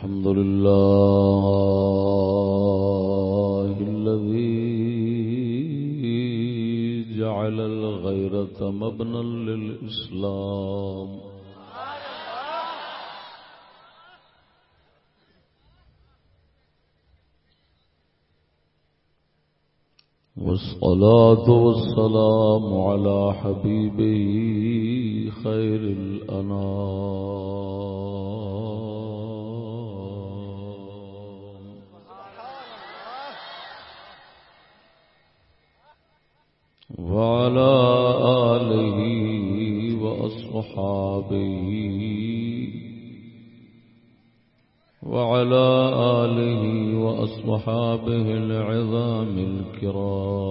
الحمد لله الذي جعل الغيرة مبنى للإسلام. والصلاة والسلام على حبيبه خير الأنام. وعلى آله وأصحابه وعلى آله وأصحابه العظام الكرام.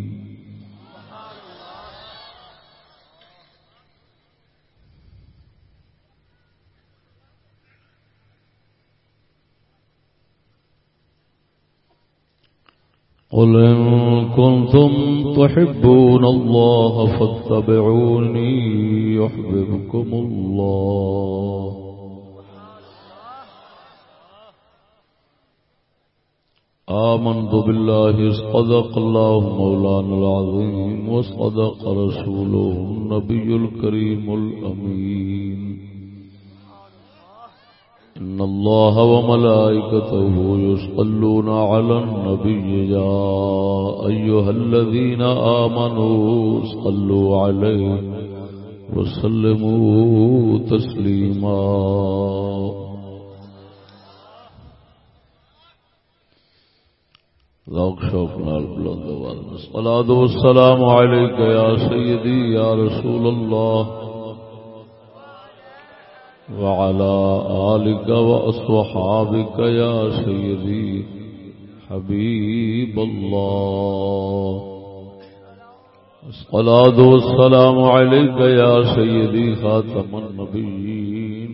قل إن كنتم تحبون الله فاتبعوني يحببكم الله آمنت بالله صدق الله مولانا العظيم وصدق رسوله النبي الكريم الأمين إن الله وملائكته يصلون على النبي يا أيها الذين آمنوا صلوا عليه وسلموا تسليما ذوق شوق نال بلند آواز۔ الصلاة والسلام عليك يا سيدي يا رسول الله وعلى آلك وأصحابك يا سيدي حبيب الله. الصلاة والسلام عليك يا سيدي خاتم النبيين.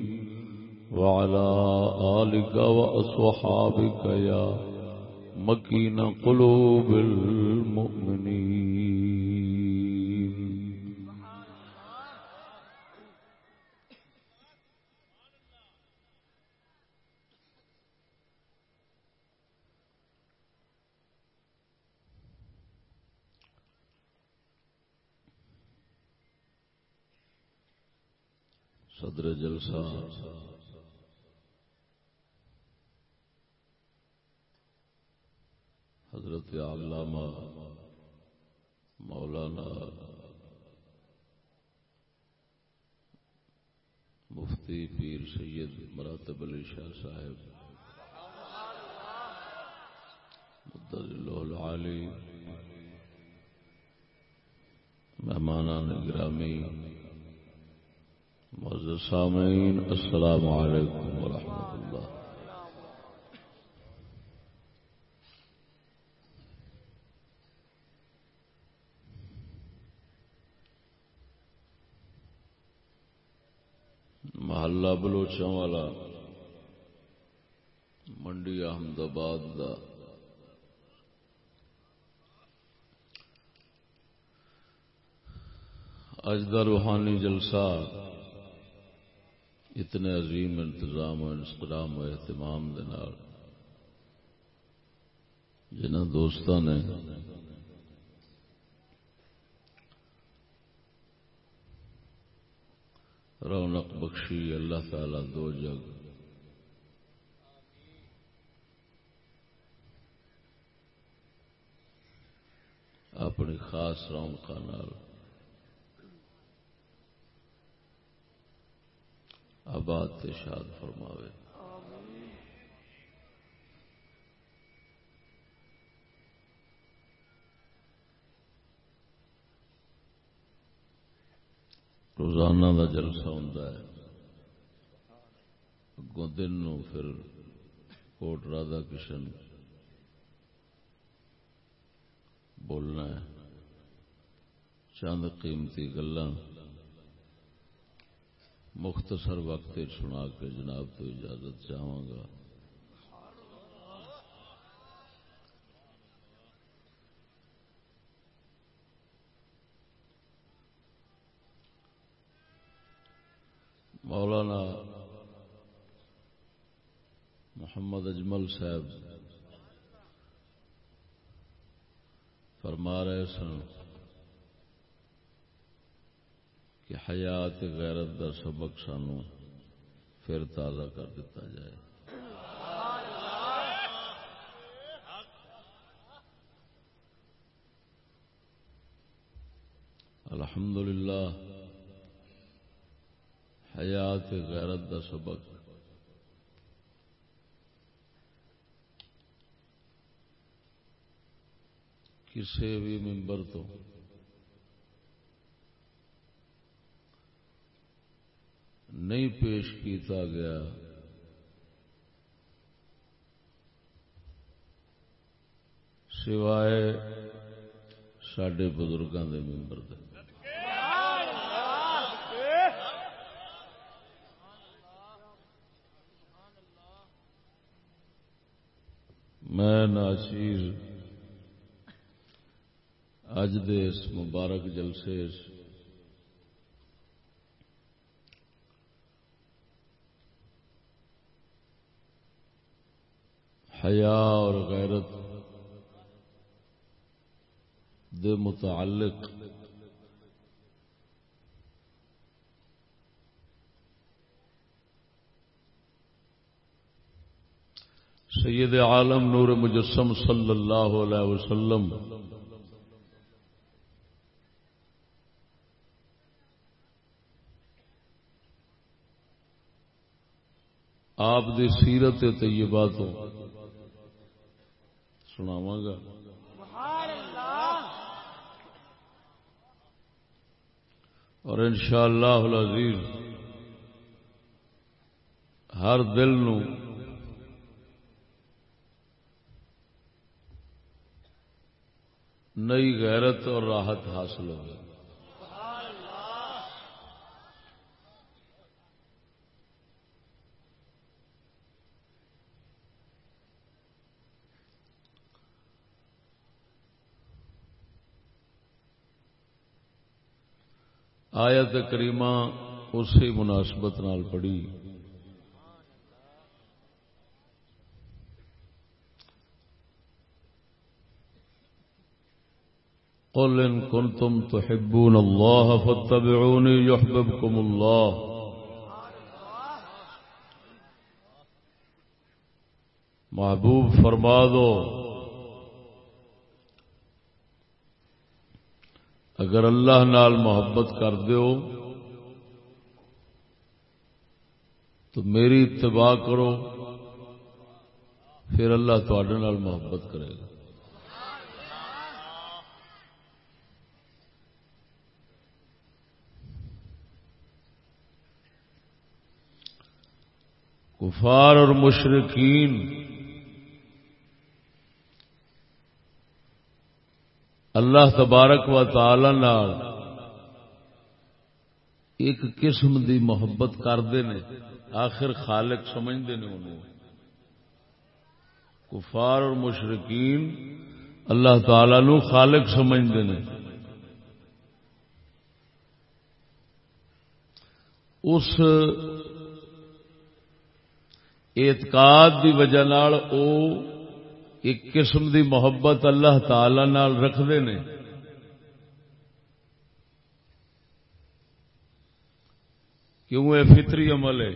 وعلى آلك وأصحابك يا مكين قلوب المؤمنين. صدر جلسہ۔ حضرت علامہ مولانا مفتی پیر سید مراتب علی شاہ صاحب مدد مہمانان گرامی معزز سامعین، السلام علیکم ورحمۃ اللہ۔ محلہ بلوچوں والا منڈی احمد آباد کا اج کا روحانی جلسہ اتنے عظیم انتظام و انسلام و اہتمام جنہ دوستوں نے رونق بخشی، اللہ تعالی دو جگ۔ اپنی خاص رونق آباد تے شاد فرماوے۔ روزانہ کا جلسہ ہوں اگوں دن نو پھر کوٹ رادا کشن بولنا ہے۔ چند قیمتی گلا مختصر وقت سنا کے جناب تو اجازت چاہوں گا۔ مولانا محمد اجمل صاحب فرما رہے سن۔ کہ حیات غیرت دا سبق سانو پھر تازہ کر دیتا جائے۔ الحمدللہ، حیات غیرت دا سبق۔ کسی بھی ممبر تو نہیں پیش کیتا گیا۔ سوائے سڈے بزرگوں کے ممبر دے۔ میں ناچیر، اج دے اس مبارک جلسے حیا اور غیرت دے متعلق سید عالم نور مجسم صلی اللہ علیہ وسلم آپ دی سیرت طیبہ تو سناواں گا۔ اور انشاءاللہ العزیز ہر دل نو نئی غیرت اور راحت حاصل ہوگی۔ آیت کریمہ اسی مناسبت نال پڑھی۔ قل ان كنتم تحبون الله فاتبعوني يحببكم الله۔ محبوب فرما دو۔ اگر اللہ نال محبت کر دیو تو میری اتباع کرو، پھر اللہ تھوڑے نال محبت کرے گا۔ کفار اور مشرقین اللہ تبارک و تعالی نال ایک قسم دی محبت کرتے ہیں آخر خالق سمجھتے ہیں انہوں۔ کفار اور مشرقین اللہ تعالی نو خالق سمجھتے ہیں اس اعتقاد دی وجہ او ایک قسم دی محبت اللہ تعالی نال رکھتے ہیں کیوں یہ فطری عمل ہے؟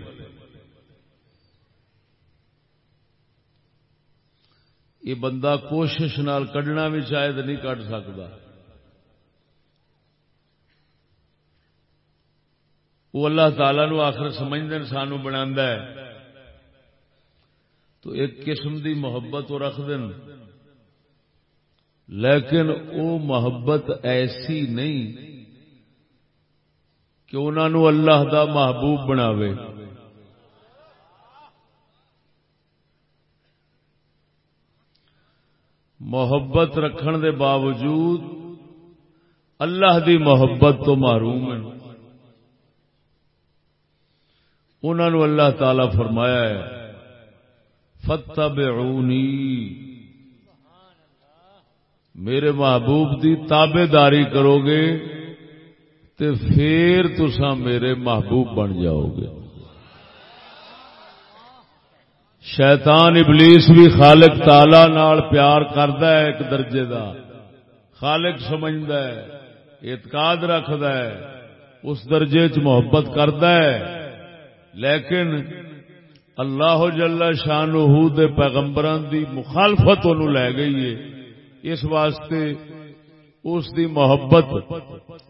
یہ بندہ کوشش نال کڈنا بھی شاید نہیں کٹ سکتا وہ اللہ تعالی نو آخر سمجھتے سانو بنا ہے۔ تو ایک قسم دی محبت وہ رکھ دین۔ لیکن او محبت ایسی نہیں کہ انہوں اللہ دا محبوب بناوے۔ محبت رکھن دے باوجود اللہ دی محبت تو محروم ہیں۔ انہوں اللہ تعالی فرمایا ہے۔ فتبعونی میرے محبوب دی تابے داری کرو گے تو پھر تسا میرے محبوب بن جاؤ گے۔ شیطان ابلیس بھی خالق تالا نال پیار کرد ہے ایک درجے دا۔ خالق سمجھد ہے، اعتقاد رکھد ہے، اس درجے چ محبت کرد ہے۔ لیکن اللہ جل شان دے پیغمبران دی مخالفت انہوں لے گئی ہے۔ اس واسطے اس دی محبت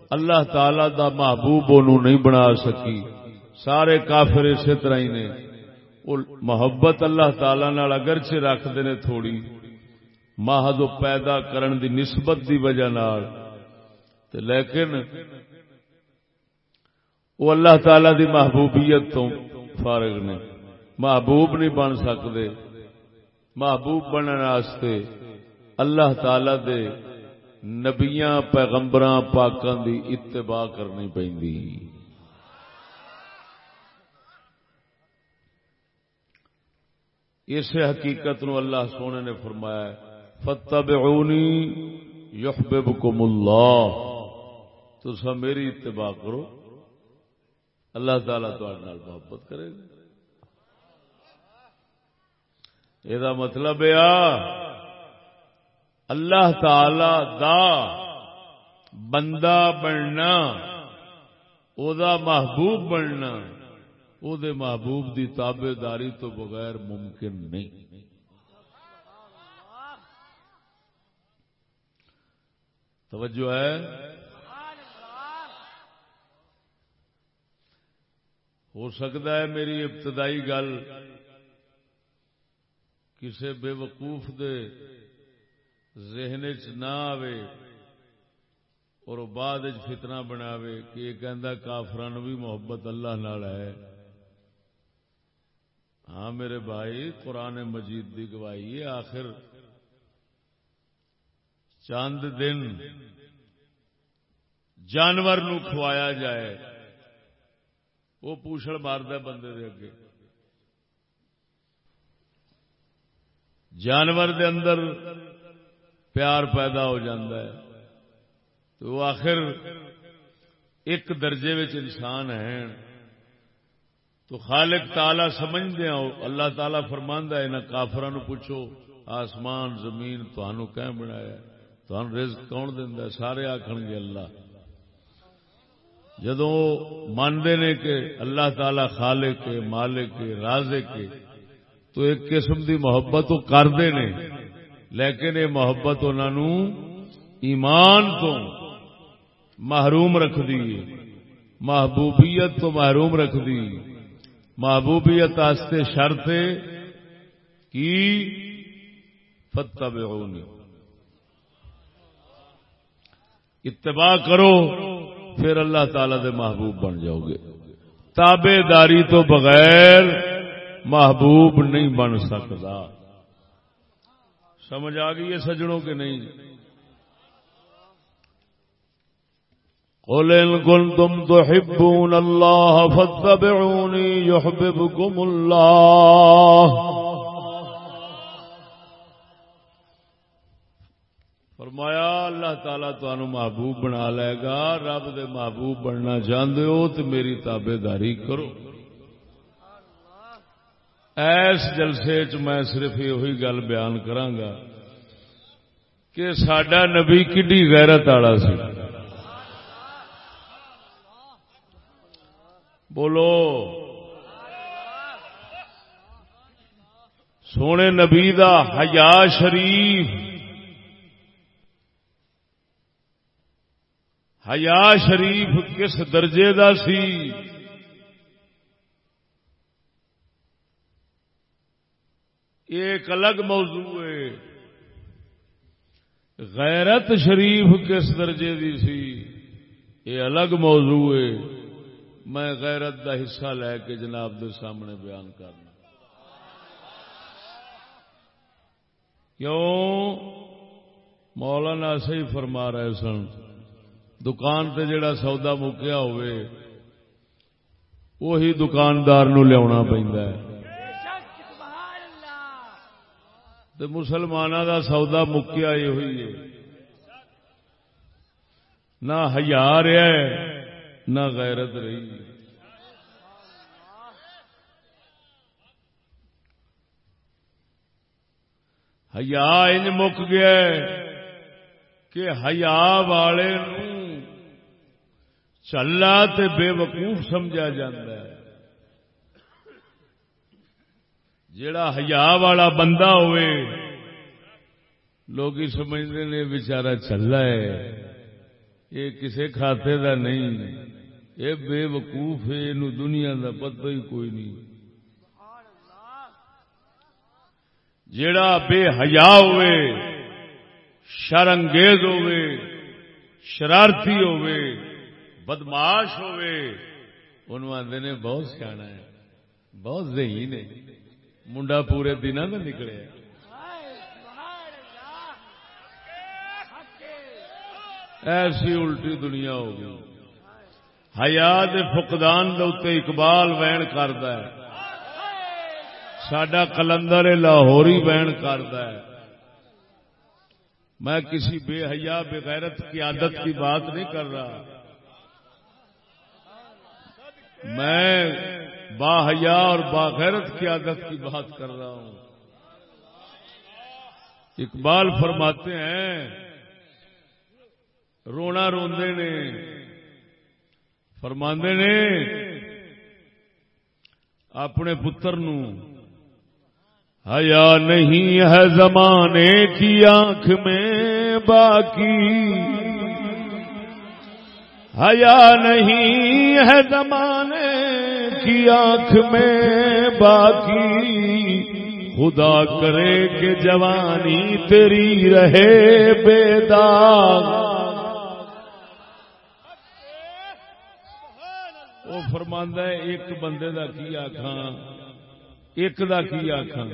اللہ تعالی دا محبوب انہوں نہیں بنا سکی۔ سارے کافر اسی طرح ہی نے۔ محبت اللہ تعالی نال اگرچہ رکھتے ہیں تھوڑی۔ ماہد پیدا کرن دی نسبت دی وجہ نال۔ لیکن وہ اللہ تعالی دی محبوبیت تو فارغ نے۔ محبوب نہیں بن سکتے۔ محبوب بننے اللہ تعالی دے نبیاں، پیغمبراں، پاکاں دی اتباع کرنی پی اس حقیقت نو اللہ سونے نے فرمایا فتبعونی یحببکم اللہ تو سب میری اتباع کرو۔ اللہ تعالیٰ محبت کرے گا۔ یہ مطلب ہے اللہ تعالی دا بندہ بننا او دا محبوب بننا او دے محبوب دی تابے داری تو بغیر ممکن نہیں توجہ ہے ہو سکتا ہے میری ابتدائی گل کسی بے وقوف دے ذہن چ نہ آوے اور بعد فتنہ بناوے کہ یہ کہہ کافران بھی محبت اللہ نال ہے۔ ہاں میرے بھائی، قرآن مجید کی گواہی ہے، آخر چاند دن جانور نو کھوایا جائے، وہ پوچھڑ مارد بندے دے اگے۔ جانور دے اندر پیار پیدا ہو جاندہ ہے۔ تو وہ آخر ایک درجے انسان ہے تو خالق تالا سمجھتے ہو۔ اللہ تعالی فرماندہ ہے انہیں کافران پوچھو، آسمان، زمین تہن بنایا؟ تہن رزق کون دینا سارے آخر گے اللہ۔ جدو مانتے نے کہ اللہ تعالی خالق کے مالک کے رازے کے تو ایک قسم دی محبت وہ کرتے نے۔ لیکن یہ محبت انہوں ایمان تو محروم رکھ دی۔ محبوبیت تو محروم رکھ دی۔ محبوبیت آستے شرط کی فتح اتباع کرو، پھر اللہ تعالی دے محبوب بن جاؤ گے۔ تابے داری تو بغیر محبوب نہیں بن سکتا۔ سمجھ آ گئی ہے سجڑوں کے نہیں؟ قل ان كنتم تحبون الله فاتبعوني يحببكم الله۔ فرمایا، اللہ تعالیٰ تمہوں محبوب بنا لے گا۔ رب دے محبوب بننا چاہتے ہو تو میری تابے داری کرو۔ ایس جلسے چ میں صرف یہ گل بیان کرانگا کہ سڈا نبی کڈی غیرت والا سی۔ بولو۔ سونے نبی دا حیا شریف۔ حیا شریف کس درجے دا سی؟ ایک الگ موضوع ہے۔ غیرت شریف کس درجے دی سی؟ یہ الگ موضوع ہے۔ میں غیرت دا حصہ لے کے جناب دے سامنے بیان کرنا۔ کیوں؟ مولانا صحیح فرما رہے سن۔ دکان تے جڑا سودا مکیا ہوئے، وہی دکاندار نو لیا پہ مسلمانوں دا سودا مکیا یہ ہوئی ہے۔ نہ ہزار ہے، نہ غیرت رہی۔ ہیا انج مک گیا کہ ہیا والے چلا تے بے وقوف سمجھا جاتا ہے۔ جڑا ہیا والا بندہ ہوئے، لوگ سمجھتے نے بچارا چلا ہے، یہ کسے کھاتے دا نہیں، یہ بے وقوف ہے، یہ دنیا دا پتہ ہی کوئی نہیں۔ جیڑا بے حیا ہوئے، شرنگیز ہوئے، شرارتی ہوئے بدماش ہوئے، انہوں آدھے نے بہت سیاح ہے، بہت ذہین ہے۔ منڈا پورے دنوں میں نکلے ایسی الٹی دنیا ہو گئی حیات فقدان دے اقبال وین کرد سڈا کلندر لاہوری وین کرد میں کسی بے حیا بغیرت کی عادت کی بات نہیں کر رہا میں با حیا اور باغیرت کی عادت کی بات کر رہا ہوں۔ اقبال فرماتے ہیں، رونا روندے نے۔ فرماندے نے، اپنے پتر نو، حیا نہیں ہے زمانے کی آنکھ میں باقی۔ حیا نہیں ہے زمانے کی آنکھ میں باقی۔ خدا کرے کہ جوانی تیری رہے بے داغ فرماندہ ہے، ایک بندے دا کی آخان ایک دا کی آخان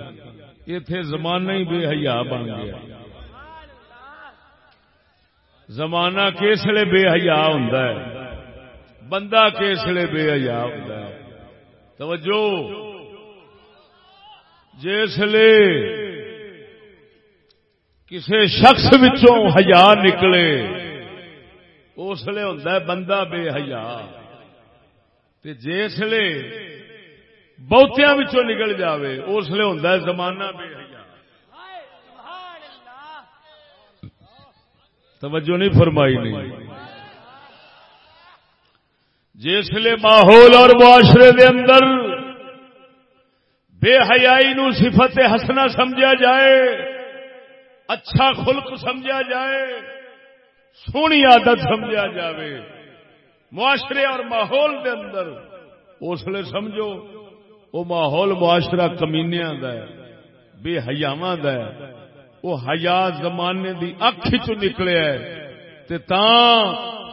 اتے زمانہ ہی بے حیا بن گیا۔ زمانہ کسلے بے حیا ہوں بندہ کسلے بے حیا ہوں توجہ۔ جسے کسی شخص حیا نکلے اس لیے ہوں بندہ بے حیا۔ جسے بہتیا نکل جائے اس لیے ہوں زمانہ بے توجہ نہیں فرمائی نہیں۔ جسے ماحول اور معاشرے دے اندر بے حیائی نو صفت ہسنا سمجھا جائے اچھا خلق سمجھا جائے، سونی عادت سمجھا جائے معاشرے اور ماحول دے اندر اس لیے سمجھو وہ ماحول معاشرہ کمینیا بے حیاواں وہ حیا زمانے دی اکھ چ نکلے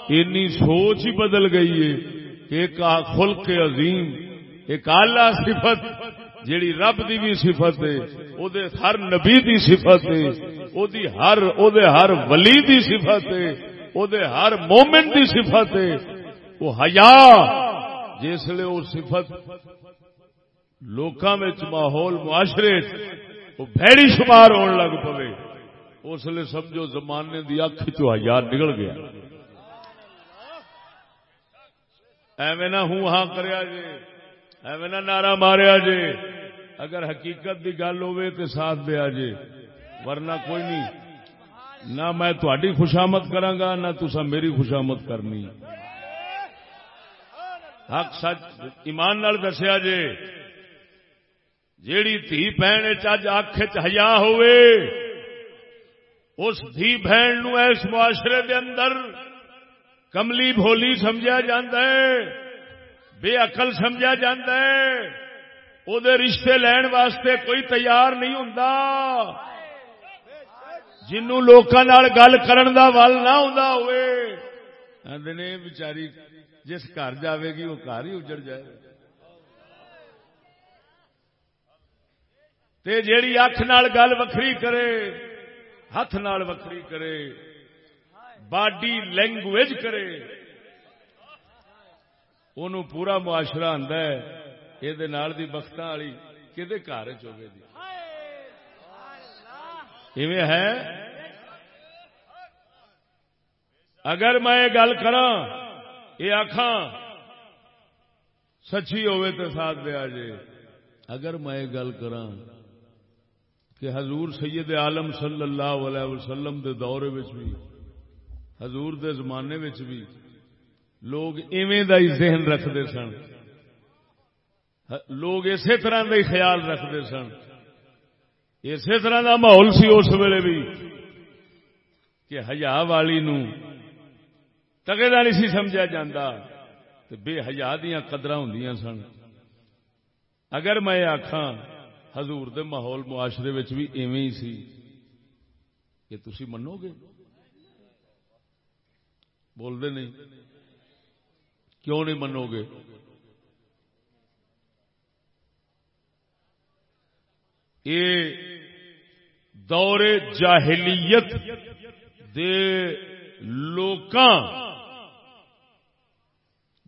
اینی سوچ ہی بدل گئی ہے۔ ایک خلق عظیم، ایک آلہ صفت، جیڑی رب دی بھی صفت ہے، او دے ہر نبی دی صفت ہے، او دی ہر، او دے ہر ولی دی صفت ہے، او دے ہر مومن دی صفت ہے۔ وہ ہیا جسے وہ صفت لوکاں وچ ماحول معاشرے وہ بھڑی شمار ہونے لگ پے اس لیے سمجھو زمانے دی اکھ چو ہیا نکل گیا۔ ایویں نہ ہوں ہاں کریا جے، ایویں نہ نعرہ ماریا جے۔ اگر حقیقت دی گل ہوے تے ساتھ دیا جے، ورنہ کوئی نہیں۔ نہ میں تھوڑی خوشامد کرانگا، نہ تسا میری خوشامد کرنی۔ حق سچ ایمان نال دسیا جے، جیڑی تھی بہن چج اکھ چیا ہوئے اس دھی بہن نو اس معاشرے دے اندر کملی بھولی سمجھا جاندہ ہے، بے عقل سمجھا جاندہ ہے۔ او دے رشتے لین واسطے کوئی تیار نہیں ہوں جنوں لوکاں نال گل کرن دا ول نہ ہوندا ہوئے۔ آندے نے، بیچاری جس گھر جاوے گی وہ گھر ہی اجڑ جائے۔ تے جیڑی اکھ نال گل وکھری کرے ہاتھ نال وکھری کرے۔ باڈی لینگویج کرے۔ ان پورا معاشرہ آتا ہے یہ بخت والی کہ گھر چوگے دی۔ ہے؟ اگر میں یہ گل کرا یہ آخا سچی ہوے تو ساتھ دیا جے۔ اگر میں یہ گل کرا کہ حضور سید عالم صلی اللہ علیہ وسلم دے دورے بھی حضور دے زمانے بھی لوگ ایویں دا ہی ذہن رکھتے سن۔ لوگ اسی طرح کا ہی خیال رکھتے سن۔ اسی طرح کا ماحول سی اس ویلے بھی کہ ہزا والی نو تگے نہیں سی سمجھا جاتا بے حیا دیا قدر ہوں سن۔ اگر میں آخا حضور دے ماحول معاشرے بھی ایویں ہی سی کہ تھی منو گے؟ بولتے نہیں۔ کیوں نہیں منو گے؟ یہ دور جاہلیت دے لوکاں،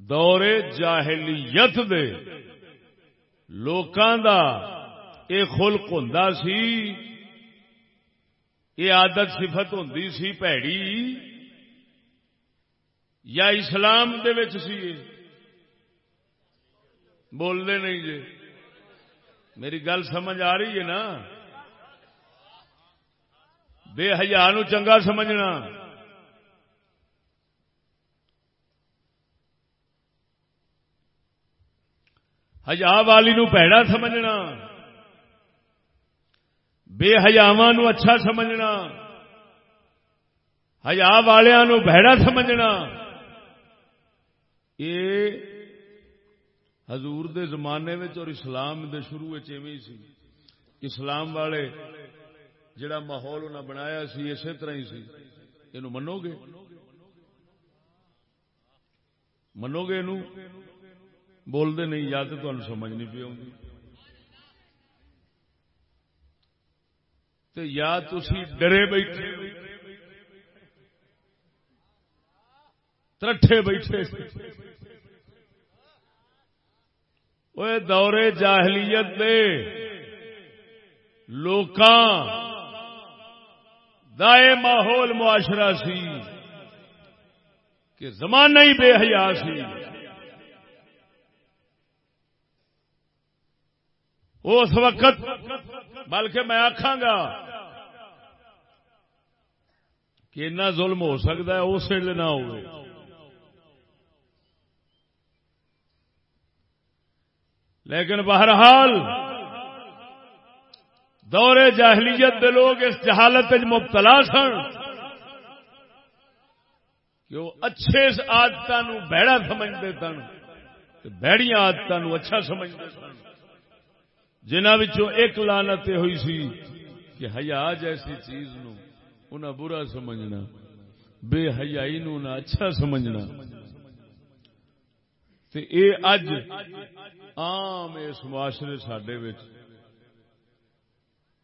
دور جاہلیت دے لوکاں دا اے خلق ہوں سی یہ آدت صفت ہوں سی پیڑی یا اسلام دے وچ سی بولنے نہیں جی میری گل سمجھ آ رہی ہے نا؟ بے نو چنگا سمجھنا۔ ہزار والی نو پیڑا سمجھنا۔ بے ہزاوا نو اچھا سمجھنا۔ ہزار والوں بہڑا سمجھنا۔ یہ حضور دے زمانے اور اسلام دے شروع سی۔ اسلام والے جڑا ماحول انہیں بنایا سی، اسی طرح ہی سی۔ یہ منو گے منو گے بولتے نہیں، یا تو تمہیں سمجھ نہیں پی یا تھی ڈرے بیٹھے ترٹھے بیٹھے وہ دورے جاہلیت دے لوکاں دائے ماحول معاشرہ سی کہ زمانہ ہی بے حیا سی۔ اس وقت بلکہ میں آخا گا کہ اتنا ظلم ہو سکتا ہے، اس ویلے نہ ہو لیکن بہرحال دور جاہلیت دے لوگ اس جہالت مبتلا سن کہ وہ اچھے آدت بہڑا سمجھتے سن بہڑیاں آدت اچھا سمجھتے سن۔ جنہ ایک لانت ہوئی سی کہ حیا جیسی چیز نو انہیں برا سمجھنا، بے حیائی نو نہ اچھا سمجھنا۔ تے اے اج عام اس معاشرے سڈے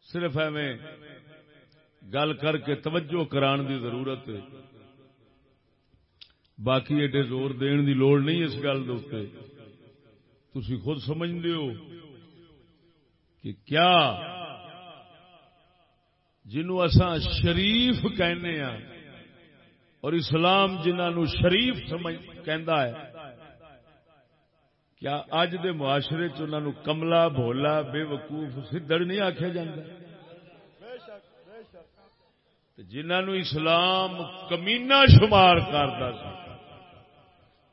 صرف ایویں گل کر کے توجہ کران دی ضرورت ہے۔ باقی ایڈے زور دین دی لوڑ نہیں اس گل تھی خود سمجھتے ہو کہ کیا جنوں اساں شریف کہنے ہاں اور اسلام جنہوں شریف سمجھ کہندا ہے کیا اج دے معاشرے چ کملا بھولا بے وقوف سدڑ نہیں آخیا جا جنہوں اسلام کمینا شمار کرتا سا۔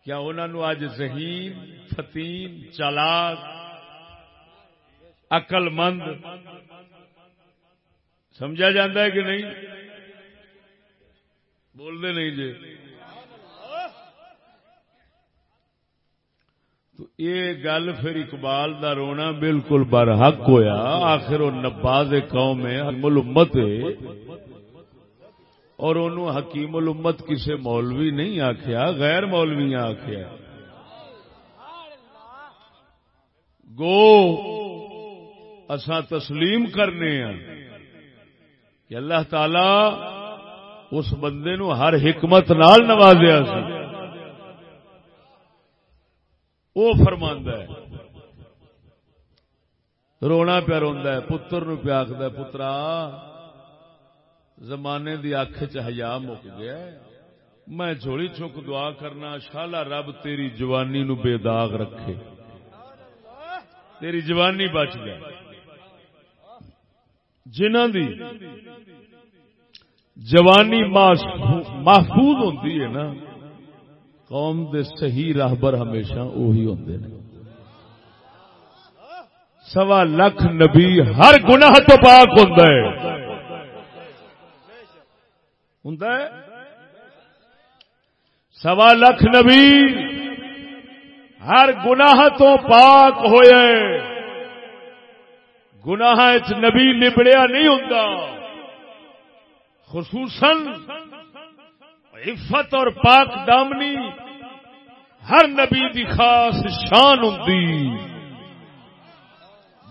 کیا انہوں اج ذہین فتیم چالاک اقل مند سمجھا جا کہ نہیں؟ بولتے نہیں جی۔ تو یہ گل پھر اقبال دا رونا بالکل برحق ہویا، آخر وہ نباز قوم ہے الامت اور انہوں حکیم الامت کسے مولوی نہیں آخیا غیر مولوی آخیا گو اسا تسلیم کرنے ہیں کہ اللہ تعالی اس بندے نو ہر حکمت نال نوازیا سی۔ وہ فرماندہ ہے۔ رونا پیا روا پتر نو پیا آخد پترا، زمانے دی اکھ چیا مک گیا میں جھولی چک دعا کرنا، شالا رب تیری جوانی نو بے داغ رکھے۔ تیری جوانی بچ گئے جنہ دی جوانی محفوظ ہوتی ہے نا قوم دے صحیح راہبر ہمیشہ وہی ہوتے ہیں سوا لکھ نبی ہر گناہ تو پاک ہوتا ہے۔ ہوں سوا لکھ نبی ہر گناہ تو پاک ہوئے گناہ نبی لبڑیا نہیں ہوں خصوصاً عفت اور پاک دامنی ہر نبی دی خاص شان ہوں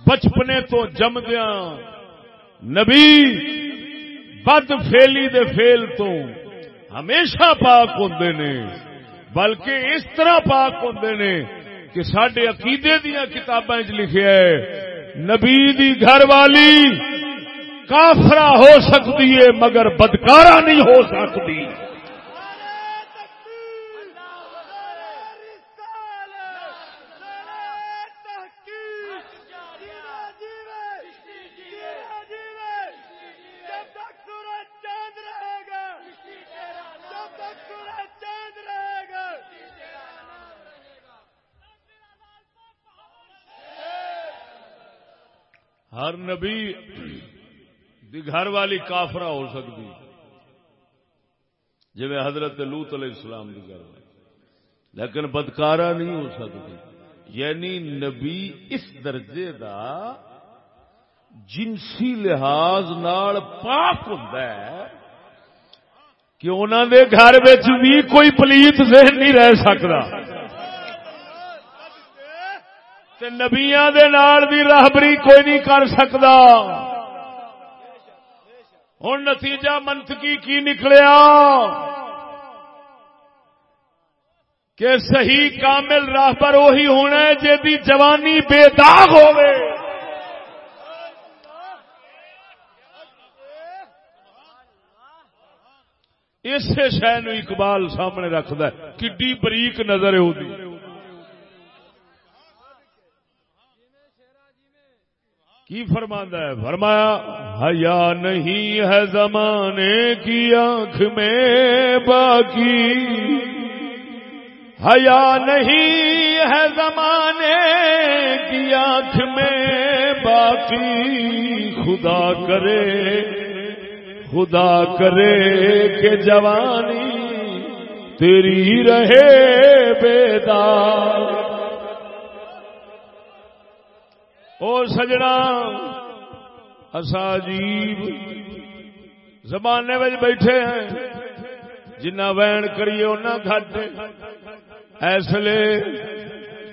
بچپنے تو جمدیا نبی بد فیلی دے فیل تو ہمیشہ پاک ہوں نے۔ بلکہ اس طرح پاک ہوں نے کہ سڈے عقیدے دیا کتابیں لکھے ہے، نبی دی گھر والی کافرا ہو سکتی ہے مگر بدکارا نہیں ہو سکتی۔ ہر نبی دی گھر والی کافرا ہو سکتی جی حضرت لوت علیہ السلام دی گھر والی لیکن بدکارا نہیں ہو سکتی۔ یعنی نبی اس درجے دا جنسی لحاظ نال پاک ہوں کہ انہوں دے گھر بھی کوئی پلیت ذہن نہیں رہ سکتا نبیا دی راہبری کوئی نہیں کر سکتا ہوں نتیجہ منطقی کی نکلیا؟ کہ صحیح کامل راہبر وہی ہونا ہے جی جوانی بے داغ ہوئے اس شہ اقبال سامنے رکھد کڈی بریک نظر ہوتی کی فرماندہ ہے؟ فرمایا، حیا نہیں ہے زمانے کی آنکھ میں باقی۔ حیا نہیں ہے زمانے کی آنکھ میں باقی۔ خدا کرے خدا کرے کہ جوانی تیری رہے بیدار۔ اور سجنا عجیب زمانے میں بیٹھے ہیں جنا وین کریے اُنہ گھٹ ایسے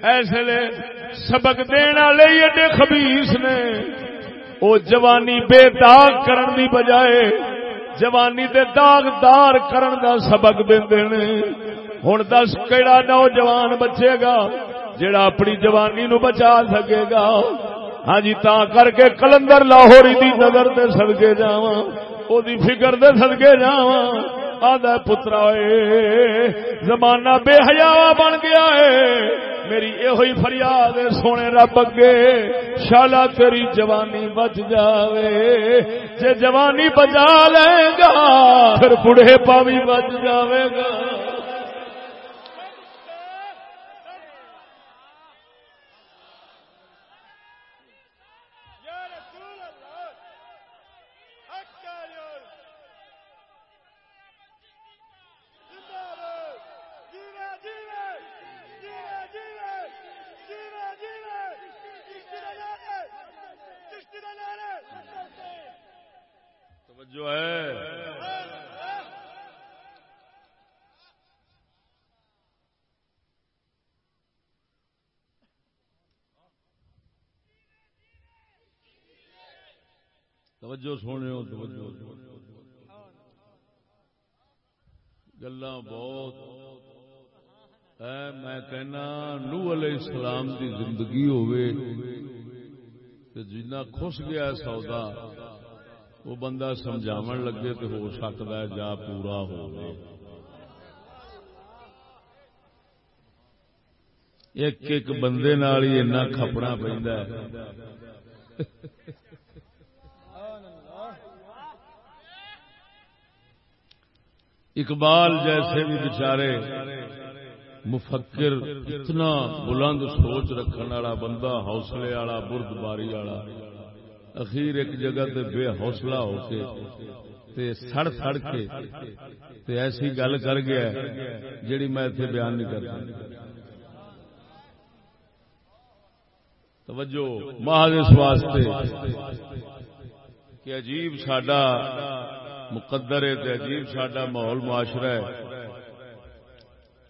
ایسے سبق دینا لے ایڈے خبیس نے وہ جوانی بے داغ کرن دی بجائے جوانی دے داغدار کرن دا سبق دے ہوں دس کہڑا نوجوان بچے گا جڑا اپنی جوانی نو بچا سکے گا ہاں جی تا کر کے کلندر لاہوری دی نظر دے سدکے جا فکر دے سدکے جا آدھا پترا زمانہ بے حیاوا بن گیا ہے میری یہ فریاد سونے رب اگے۔ شالا تیری جوانی بچ جاوے۔ جے جوانی بچا لے گا، پھر بڑھے پا بھی بچ جاوے گا جو ہے توجہ سونے توجہ۔ گلا بہت۔ میں کہنا نو علیہ السلام دی زندگی ہوئے جنا خوش گیا سودا، وہ بندہ سمجھاو لگے تو ہو سکتا ہے جا پورا ہو ایک ایک بندے ہی کھپنا پہ اقبال جیسے بھی بچارے مفکر، اتنا بلند سوچ رکھنے والا بندہ، حوصلے والا برد باری والا۔ اخیر ایک جگہ تے بے حوصلہ ہو کے تے سڑ سڑ کے تے ایسی گل کر گیا جیڑی میں اتنے بیان نہیں کرتا توجہ مہادیش واسطے کہ عجیب ساڈا مقدر ہے عجیب ساڈا ماحول معاشرہ ہے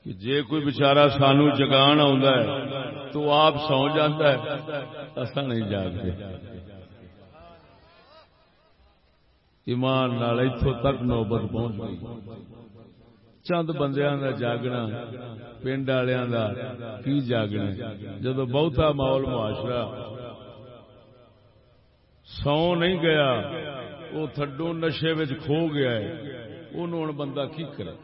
کہ جے کوئی بچارا سانو جگان ہے تو آپ سو جاتا ہے ایسا نہیں جاگتے ایمان نال اتوں تک نوبت پہنچ گئی۔ چند بندیاں دا جاگنا، پنڈ والوں دا کی جاگنا جدو بہتا ماحول معاشرہ سو نہیں گیا وہ تھڈو نشے کھو گیا ہے انہوں بندہ کی کرے؟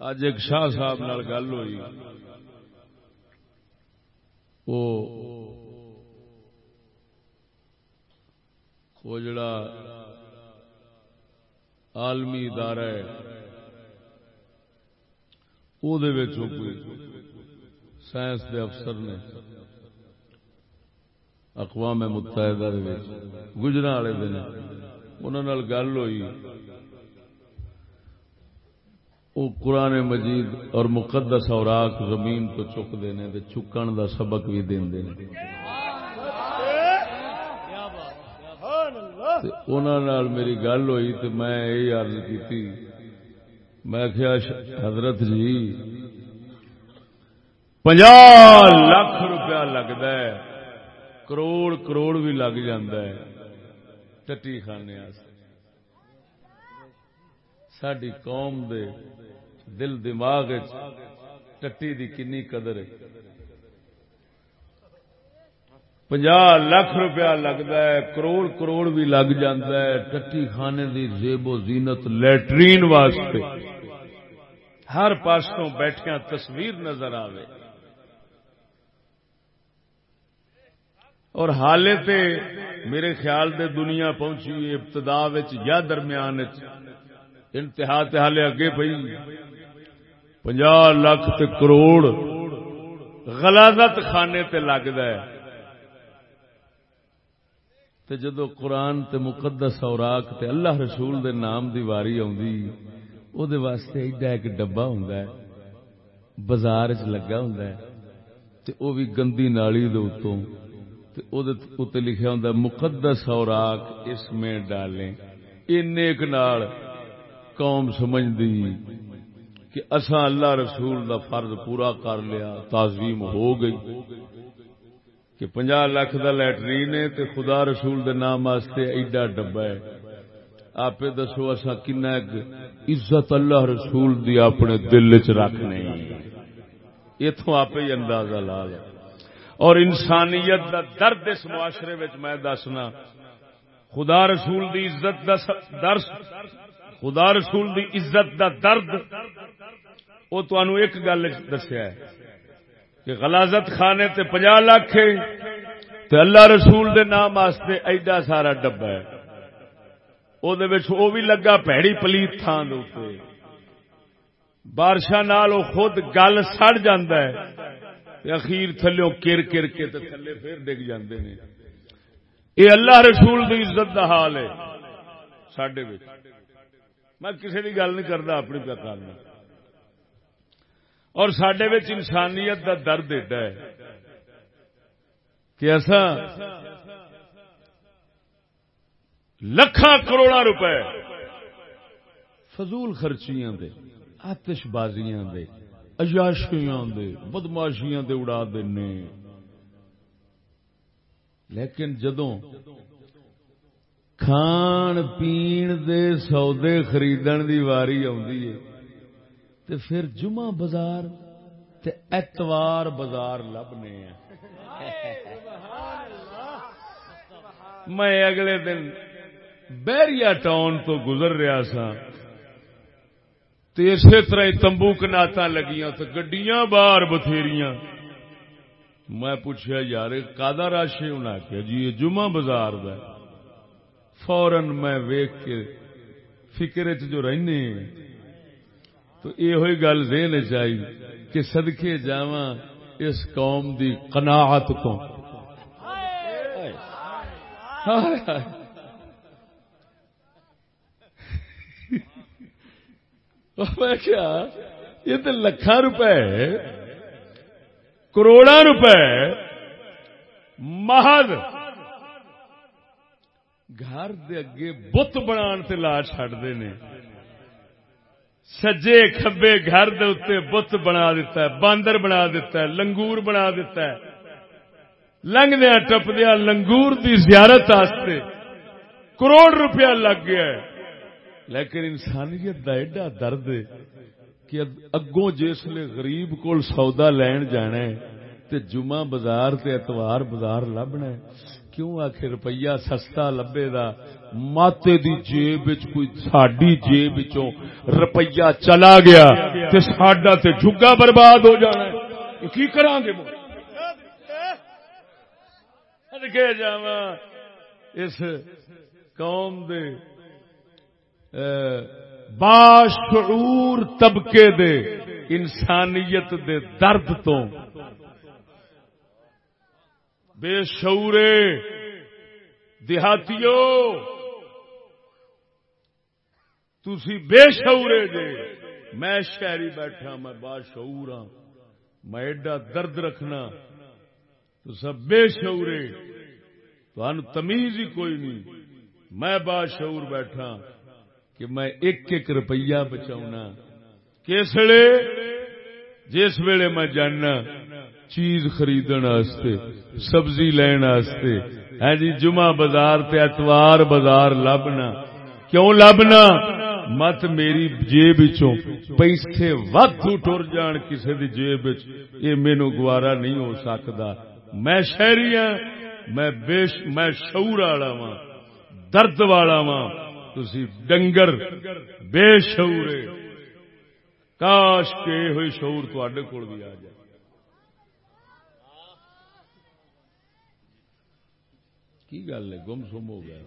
اج ایک شاہ صاحب نال گل ہوئی۔ وہ جڑا عالمی ادارہ ہے وہ سائنس دے افسر نے اقوام متحدہ گجرا والے دن۔ انہوں گل ہوئی۔ وہ قرآن مجید اور مقدس اوراق زمین تو چکتے ہیں چکن دا سبق بھی دے میری گل ہوئی تو میں یہ عرض کی میں کیا حضرت جی پنجا لاکھ روپیہ لگتا ہے۔ کروڑ کروڑ بھی لگ ٹٹی خانے ساری قوم دے دل دماغ ٹٹی دی کنی قدر ہے۔ پنجا لاکھ روپیہ لگتا ہے، کروڑ کروڑ بھی لگ ہے ٹٹی خانے دی زیب و زینت لیٹرین واسطے۔ ہر پاسوں بیٹھیا تصویر نظر آئے اور حالے تے میرے خیال دے دنیا پہنچی ابتدا یا درمیان انتہا تے حالے اگے پئی۔ پنجا لاکھ تے کروڑ غلازت خانے تے لگتا ہے۔ تے جدو قرآن تے مقدس اوراق تے اللہ رسول دے نام دی واری آدھی او دے واسطے ایڈا ایک ڈبا ہوں بازار چ لگا ہوں تے او بھی گندی نالی دے اتوں لکھا ہوں مقدس اوراق اس میں ڈالیں. نیک نال قوم سمجھ دی کہ اصا اللہ رسول دا فرض پورا کر لیا، تعظیم ہو گئی۔ کہ پنجا لاکھ دا لٹرین ہے تے خدا رسول دے نام واسطے ایڈا ڈبا ہے۔ آپ دسو اصا کن عزت اللہ رسول دی اپنے دل چ رکھنے اتوں آپ ہی اندازہ لا لیا۔ اور انسانیت دا درد اس معاشرے میں دسنا۔ خدا رسول دی عزت دا درس، خدا رسول دی عزت دا درد وہ تنوع ایک گل دسیا ہے کہ غلازت خانے تے پناہ لاکھ تے اللہ رسول دے نام واسطے ایڈا سارا ڈبا ہے۔ وہ بھی لگا پیڑی پلیت تھان دے بارشاہ نال خود گل سڑ جاندہ ہے۔ اخیر تھلو کر کر کے تھلے پھر ڈگ جاندے نے۔ یہ اللہ رسول دی عزت دا حال ہے۔ سڈے میں کسی کی گل نہیں کرتا اپنی پکار اور سڈے انسانیت دا درد ایڈا ہے کہ ایسا لکھاں کروڑا روپے فضول خرچیاں دے آتش بازیاں دے۔ اجاشیاں دے، بدماشیاں دے اڑا دینے۔ لیکن جدوں کھان پین دے سودے خریدن دی واری تے پھر جمعہ بازار تے اتوار بازار لبنے ہیں۔ میں اگلے دن بیریا ٹاؤن تو گزر رہا سا۔ اسی طرح تمبو کناتا لگیاں تو گڈیاں باہر بتھیریاں۔ میں پوچھا یار کا راشے؟ انہیں آخیا جی یہ جمعہ بازار د فورن میں ویک کے فکر چ جو رہنے تو یہ ہوئی گل دین چاہیے کہ سدکے جا اس قوم دی قناعت کو کیا؟ یہ تو لکھان روپے کروڑا روپے محض گھر دے اگے بت بنا لا چڈتے نے سجے کبے گھر دے اتنے بت بنا دیتا ہے، باندر بنا دیتا ہے، لنگور بنا دیتا ہے۔ لنگدیا ٹپدیا لنگور دی زیارت آستے۔ کروڑ روپیہ لگ گیا ہے۔ لیکن انسانیت دا ایڈا درد کہ اگوں جسے غریب کول سودا لین جانا ہے تے جمعہ بازار تے اتوار بازار لبنا ہے، کیوں آخر روپیہ سستا لبے دا؟ ماتے دی جیب کوئی ساڈی جیب روپیہ چلا گیا تے ساڈا تے جھگا برباد ہو جانا ہے۔ کی کران گے جا اس قوم دے باشعور طبقے دے، انسانیت دے درد تو۔ بے شعورے، دیہاتیو تھی بے شعورے جے میں شہری بیٹھا، میں باشعور ہاں۔ میں ایڈا درد رکھنا۔ تو سب بے شعورے۔ تو تمیز ہی کوئی نہیں۔ میں باشعور بیٹھا۔ کہ میں ایک ایک روپیہ بچاؤنا۔ کس ویلے؟ جس ویلے میں جاننا چیز خریدنے سبزی لین ہے ہاں جی جمعہ بازار تے اتوار بازار لبنا۔ کیوں لبنا؟ مت میری جیب پیسے ودو ٹر جان کسی دی جیب یہ مینو گوارا نہیں ہو سکتا میں شہری ہاں میں شعور والا وا درد والا وا تسی ڈنگر بے شعور کاش کے ہوئی شعور تے کول بھی آ جائے۔ کی گل ہے؟ گم سم ہو گیا۔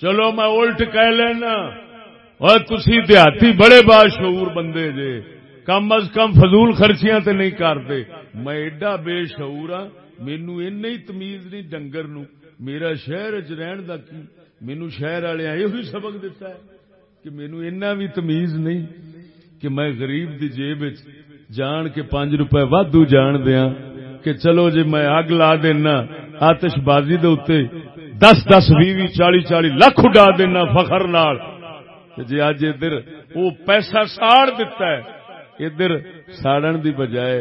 چلو میں الٹ کہہ لینا۔ اور تسی دیہاتی بڑے باشعور بندے جے۔ کم از کم فضول خرچیاں تے نہیں کرتے میں ایڈا بے شعور ہاں۔ مینو این تمیز نہیں ڈنگر نو میرا شہر چ رہن دا کی مینو شہر والے یہ سبق دتا ہے کہ مینو اینا بھی تمیز نہیں کہ میں غریب دی جیب جان کے پانچ روپے وادو جان دیا کہ چلو جی میں اگ لا دینا آتش بازی دے اتے دس دس بھی چالی چالی لاکھ اڈا دینا فخر نال جی اج ادھر وہ پیسہ ساڑ دیتا ہے ادھر ساڑن دی بجائے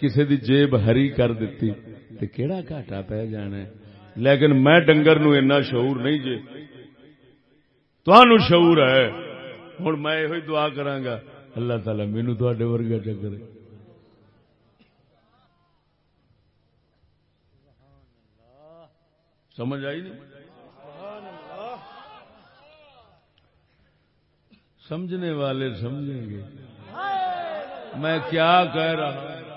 کسی دی جیب ہری کر دیتی تے کیڑا گھاٹا پہ جانا ہے؟ لیکن میں ڈنگر نو اینا شعور نہیں جی۔ جے تو شعور ہے۔ ہوں میں یہ دعا کرانگا اللہ تعالی مینو تے ورگا چکر سمجھ آئی نہیں سمجھنے والے سمجھیں گے۔ میں کیا کہہ رہا ہوں؟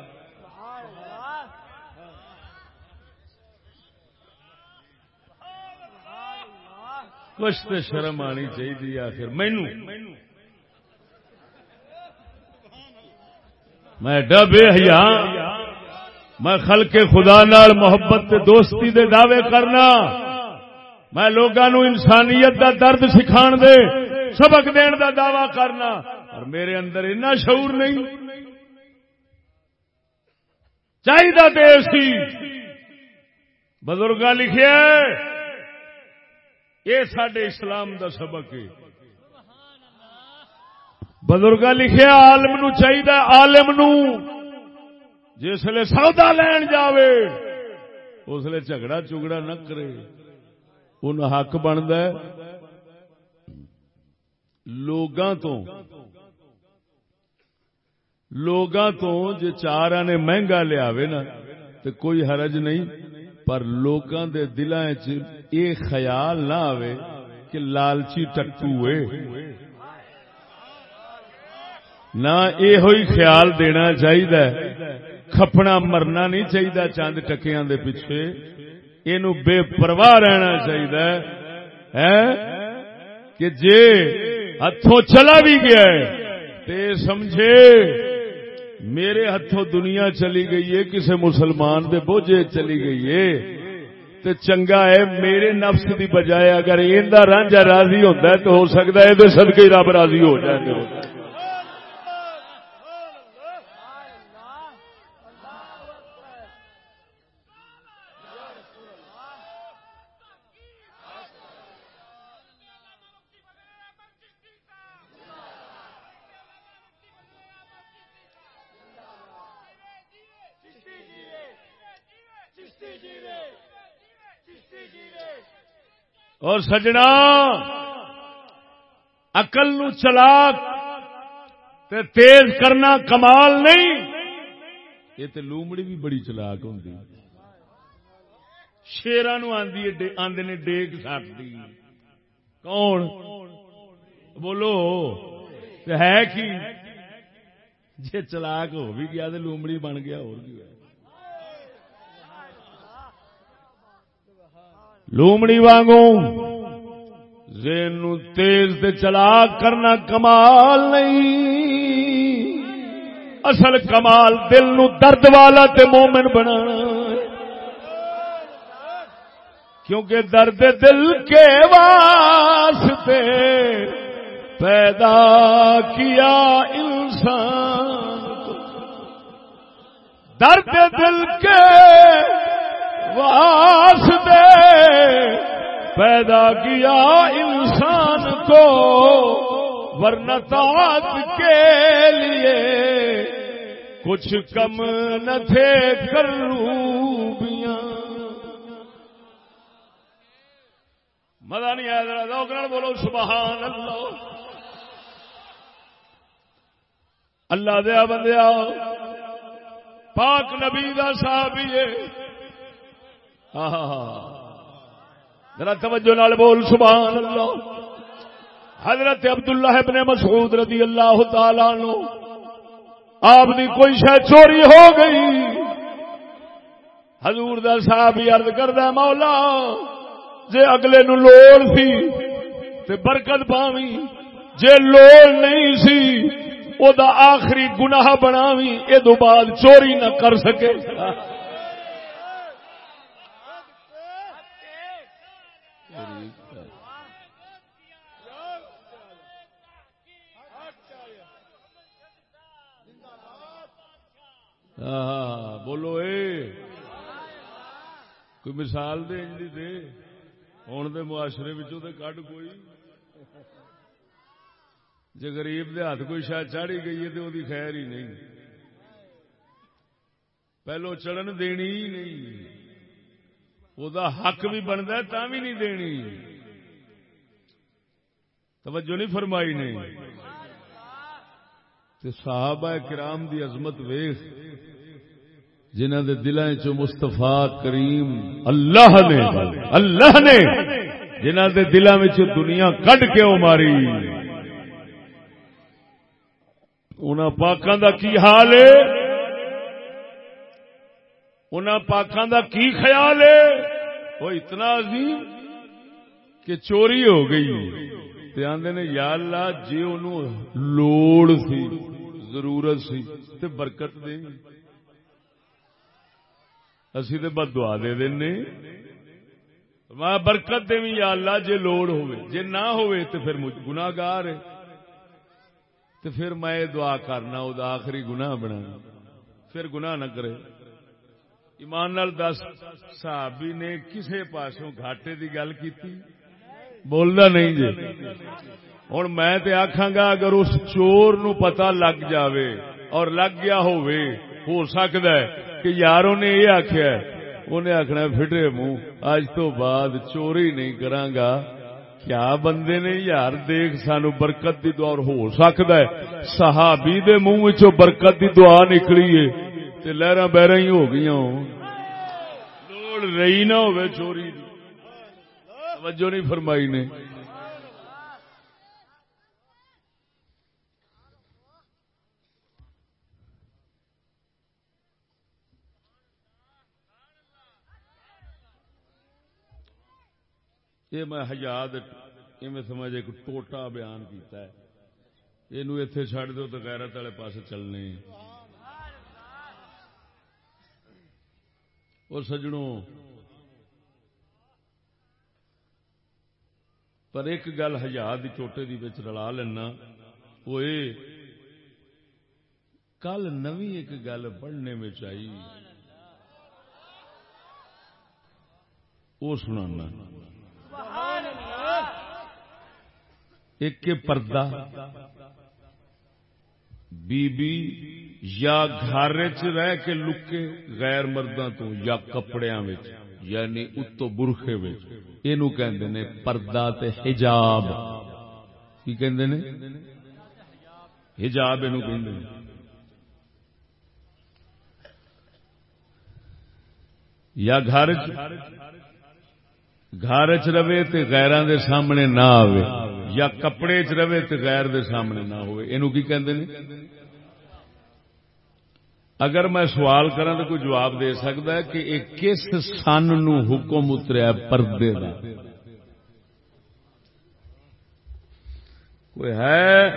کچھ تو شرم آنی چاہیے آخر۔ مینو۔ میں ڈبے ہیا میں خل کے خدا نال محبت دوستی دے دعوے کرنا۔ میں لوگوں انسانیت دا درد سکھا دے، سبق دین دا دعوی کرنا۔ اور میرے اندر اتنا شعور نہیں۔ چاہیے سی بزرگ لکھے۔ یہ سڈے اسلام دا سبق ہے۔ بزرگ لکھیا، عالم نو چاہیے عالم نو۔ جسے سودا لین جاوے، اس لیے جھگڑا چگڑا نہ کرے۔ ان حق بنتا لوگاں تو لوگاں تو جے چار آنے مہنگا لیا نا تو کوئی حرج نہیں، پر لوگاں دے دلائیں یہ خیال نہ آوے کہ لالچی ٹٹو ہوئے نہ یہ ہوئی خیال دینا چاہیے کھپنا مرنا نہیں چاہیے چند ٹکیاں دے پیچھے۔ یہ بے پرواہ رہنا چاہیے کہ جے ہاتھوں چلا بھی گیا تے سمجھے میرے ہاتھوں دنیا چلی گئی ہے کسی مسلمان دے بوجھے چلی گئی ہے۔ تے چنگا ہے، میرے نفس دی بجائے اگر یہ رانجا راضی ہوتا ہے تو ہو سکتا ہے یہ صدقے رب راضی ہو جائے اور سجنا اقل نو چلاک تے تیز کرنا کمال نہیں، یہ تو لومڑی بھی بڑی چلاک ہوں شیران آدھے نے ڈیگ سکتی کون؟ بولو ہے کی؟ جی چلاک ہو بھی گیا تو لومڑی بن گیا، اور بھی لومڑی وانگو زین تیز تے چلا کرنا کمال نہیں۔ اصل کمال دل نو درد والا تے مومن بنانا۔ کیونکہ درد دل کے واسطے پیدا کیا انسان درد دل کے واسطے پیدا کیا انسان کو ورنتات کے لیے کچھ کم نہ تھے کروبیاں مزہ نہیں آیا ذرا دوکر بولو، سبحان اللہ۔ اللہ دیا بندیا پاک نبی دا صحابی ہے۔ ذرا توجہ نال بول، سبحان اللہ۔ حضرت عبداللہ ابن مسعود رضی اللہ تعالی نو آپ دی کوئی شہ چوری ہو گئی۔ حضور دا صاحب عرض کردا مولا، جے اگلے نو لوڑ سی تے برکت پاوی جے لوڑ نہیں سی، او دا آخری گناہ بناوی اے دو بعد چوری نہ کر سکے ہاں بولو اے۔ کوئی مثال دے جی دے۔ ہوں دے معاشرے کڈ کوئی۔ جی غریب دے ہاتھ کوئی شاید چاڑی گئی ہے تو وہ خیر ہی نہیں۔ پہلو چڑھن دینی ہی نہیں۔ وہ حق بھی بنتا تا بھی نہیں دینی۔ توجہ نہیں فرمائی نہیں۔ صحابہ کرام دی عظمت ویخ جنہ دے دلائیں چو مستفا کریم اللہ نے اللہ نے جنہ دے دلوں میں دنیا کڈ کے او ماری۔ ان پاکوں دا کی حال ہے؟ ان پاکوں دا کی خیال ہے؟ وہ اتنا عظیم کہ چوری ہو گئی۔ آدھے نے، یا اللہ جی انہوں لوڑ سی ضرورت سی تے برکت دے اسی تے بد دعا دے دینے۔ میں برکت دے یا اللہ جے لوڑ ہوئے، جے نہ ہوئے تو پھر مجھ گناہ گار ہے۔ تو پھر میں دعا کرنا، او دا آخری گناہ بنا پھر گناہ نہ کرے۔ ایمان نال دس، صحابی نے کسے پاسوں گھاٹے دی گل کیتی؟ بولنا نہیں جی ہوں میں تے گا اگر اس چور نو پتہ لگ جاوے اور لگ گیا ہو سکتا ہے کہ یار انہیں یہ آخیا انہیں آخنا فٹے منہ اج تو بعد چوری نہیں کرانگا کیا بندے نے یار دیکھ سانو برکت دی دعا ہو سکتا ہے۔ صحابی دے منہ برکت دی دعا نکلی ہے۔ تے لہرا بہرا ہی ہو گئی لوڑ رہی نہ ہو چوری توجہ نہیں فرمائی نے۔ یہ میں ہزار سمجھ ایک ٹوٹا بیان کیتا ہے۔ یہ اتے چڈ دو تو غیرت والے پاس چلنے۔ اور سجڑوں پر ایک گل ہزار چوٹے کی بچ رلا لینا، وہ کل نو ایک گل پڑھنے میں چاہیے وہ سنانا۔ ایک پردہ بی بی یا گھر چ رہ کے لکے غیر مردوں تو، یا کپڑے یعنی اتو برخے نے پردہ تے حجاب۔ کی کہندے نے؟ حجاب یہ یا گھر گھر چ رہے تو غیران دے سامنے نہ آوے، یا کپڑے چ رہے تو غیر دے سامنے نہ ہوئے۔ اینو کی کہندے نے؟ اگر میں سوال کرا تو کوئی جواب دے سکتا ہے کہ یہ کس سن نو حکم اتریا پردے کا کوئی ہے؟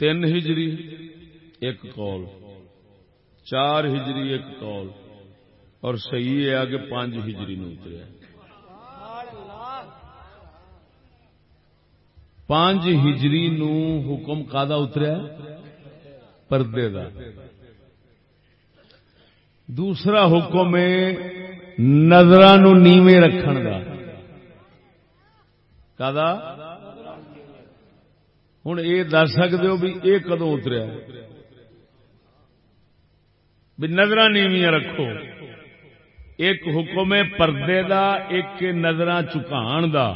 تین ہجری، ایک کال چار ہجری ایک کال اور صحیح ہے کہ پانچ ہجری نو اتریا پانچ ہجری نو حکم کا اتریا پردے دا۔ دوسرا حکم ہے نظر نیویں رکھن کا ہوں یہ دس سکتے ہو بھی یہ کدو اتریا بھی نظر نیویاں رکھو۔ ایک حکم ہے پردے دا، ایک نظر چکان دا۔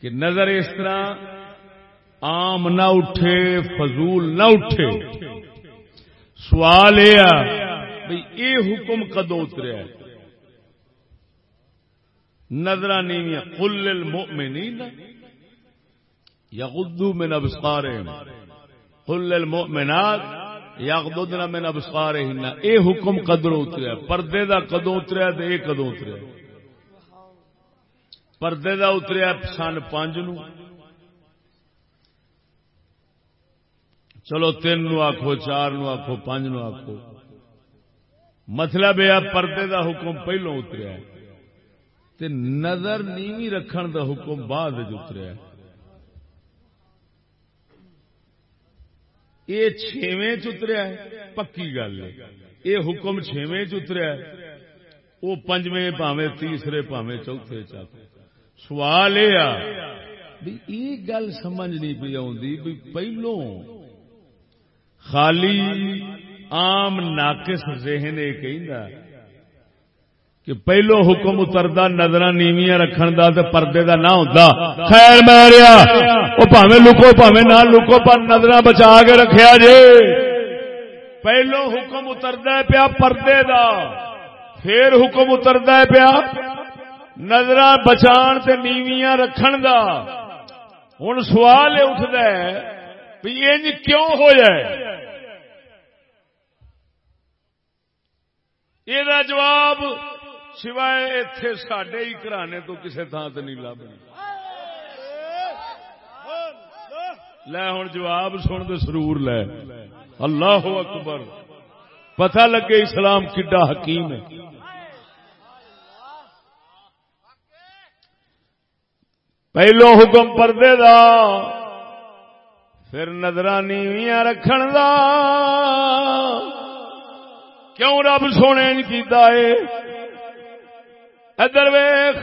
کہ نظر اس طرح عام نہ اٹھے، فضول نہ اٹھے۔ سوال یہ یہ حکم کدو اتریا نظر نیویاں کل المؤمنین یغدو من ابصارهم کل المؤمنات یغددن من ابصارهن. اے حکم قدر اتریا، پردے دا کدو اتریا تے اے کدو اتریا۔ پردے دا اتریا سن پانچ نو۔ چلو تین نو آخو چار نو آخو پانچ نو آخو مطلب یہ پردے دا حکم پہلو اتریا تے نظر نیوی رکھن دا حکم بعد اتریا یہ چھویں چتریا پکی گل ہے۔ یہ حکم چھویں چتریا وہ پنجویں پاوے تیسرے پاوے چوتھے چاہتے سوال یہ گل سمجھ نہیں پی بھی پہلو۔ خالی عام ناقص ذہن یہ کہ پہلو حکم اتردا نظر نیویاں رکھن دا تے پردے دا نہ ہوندا۔ خیر ماریا او پاویں لکو، پاویں نہ لکو، پر نظر بچا کے رکھیا جے۔ پہلو حکم اتردا پیا پردے دا، پھر حکم اتردا پیا نظر بچان تے نیویاں رکھن دا۔ ہوں سوال اٹھتا ہے بھی انج کیوں ہو جائے یہ جواب سوائے اتے سڈے ہی گھرانے تو کسی تھان سے نہیں لب لے ہوں جواب سن دے سرور لے۔ اللہ اکبر۔ پتہ لگے اسلام کڈا حکیم ہے۔ پہلو حکم پردے دا، پھر نظر نیویاں رکھن دا۔ کیوں رب سونے کیتا ہے؟ ادھر ویخ۔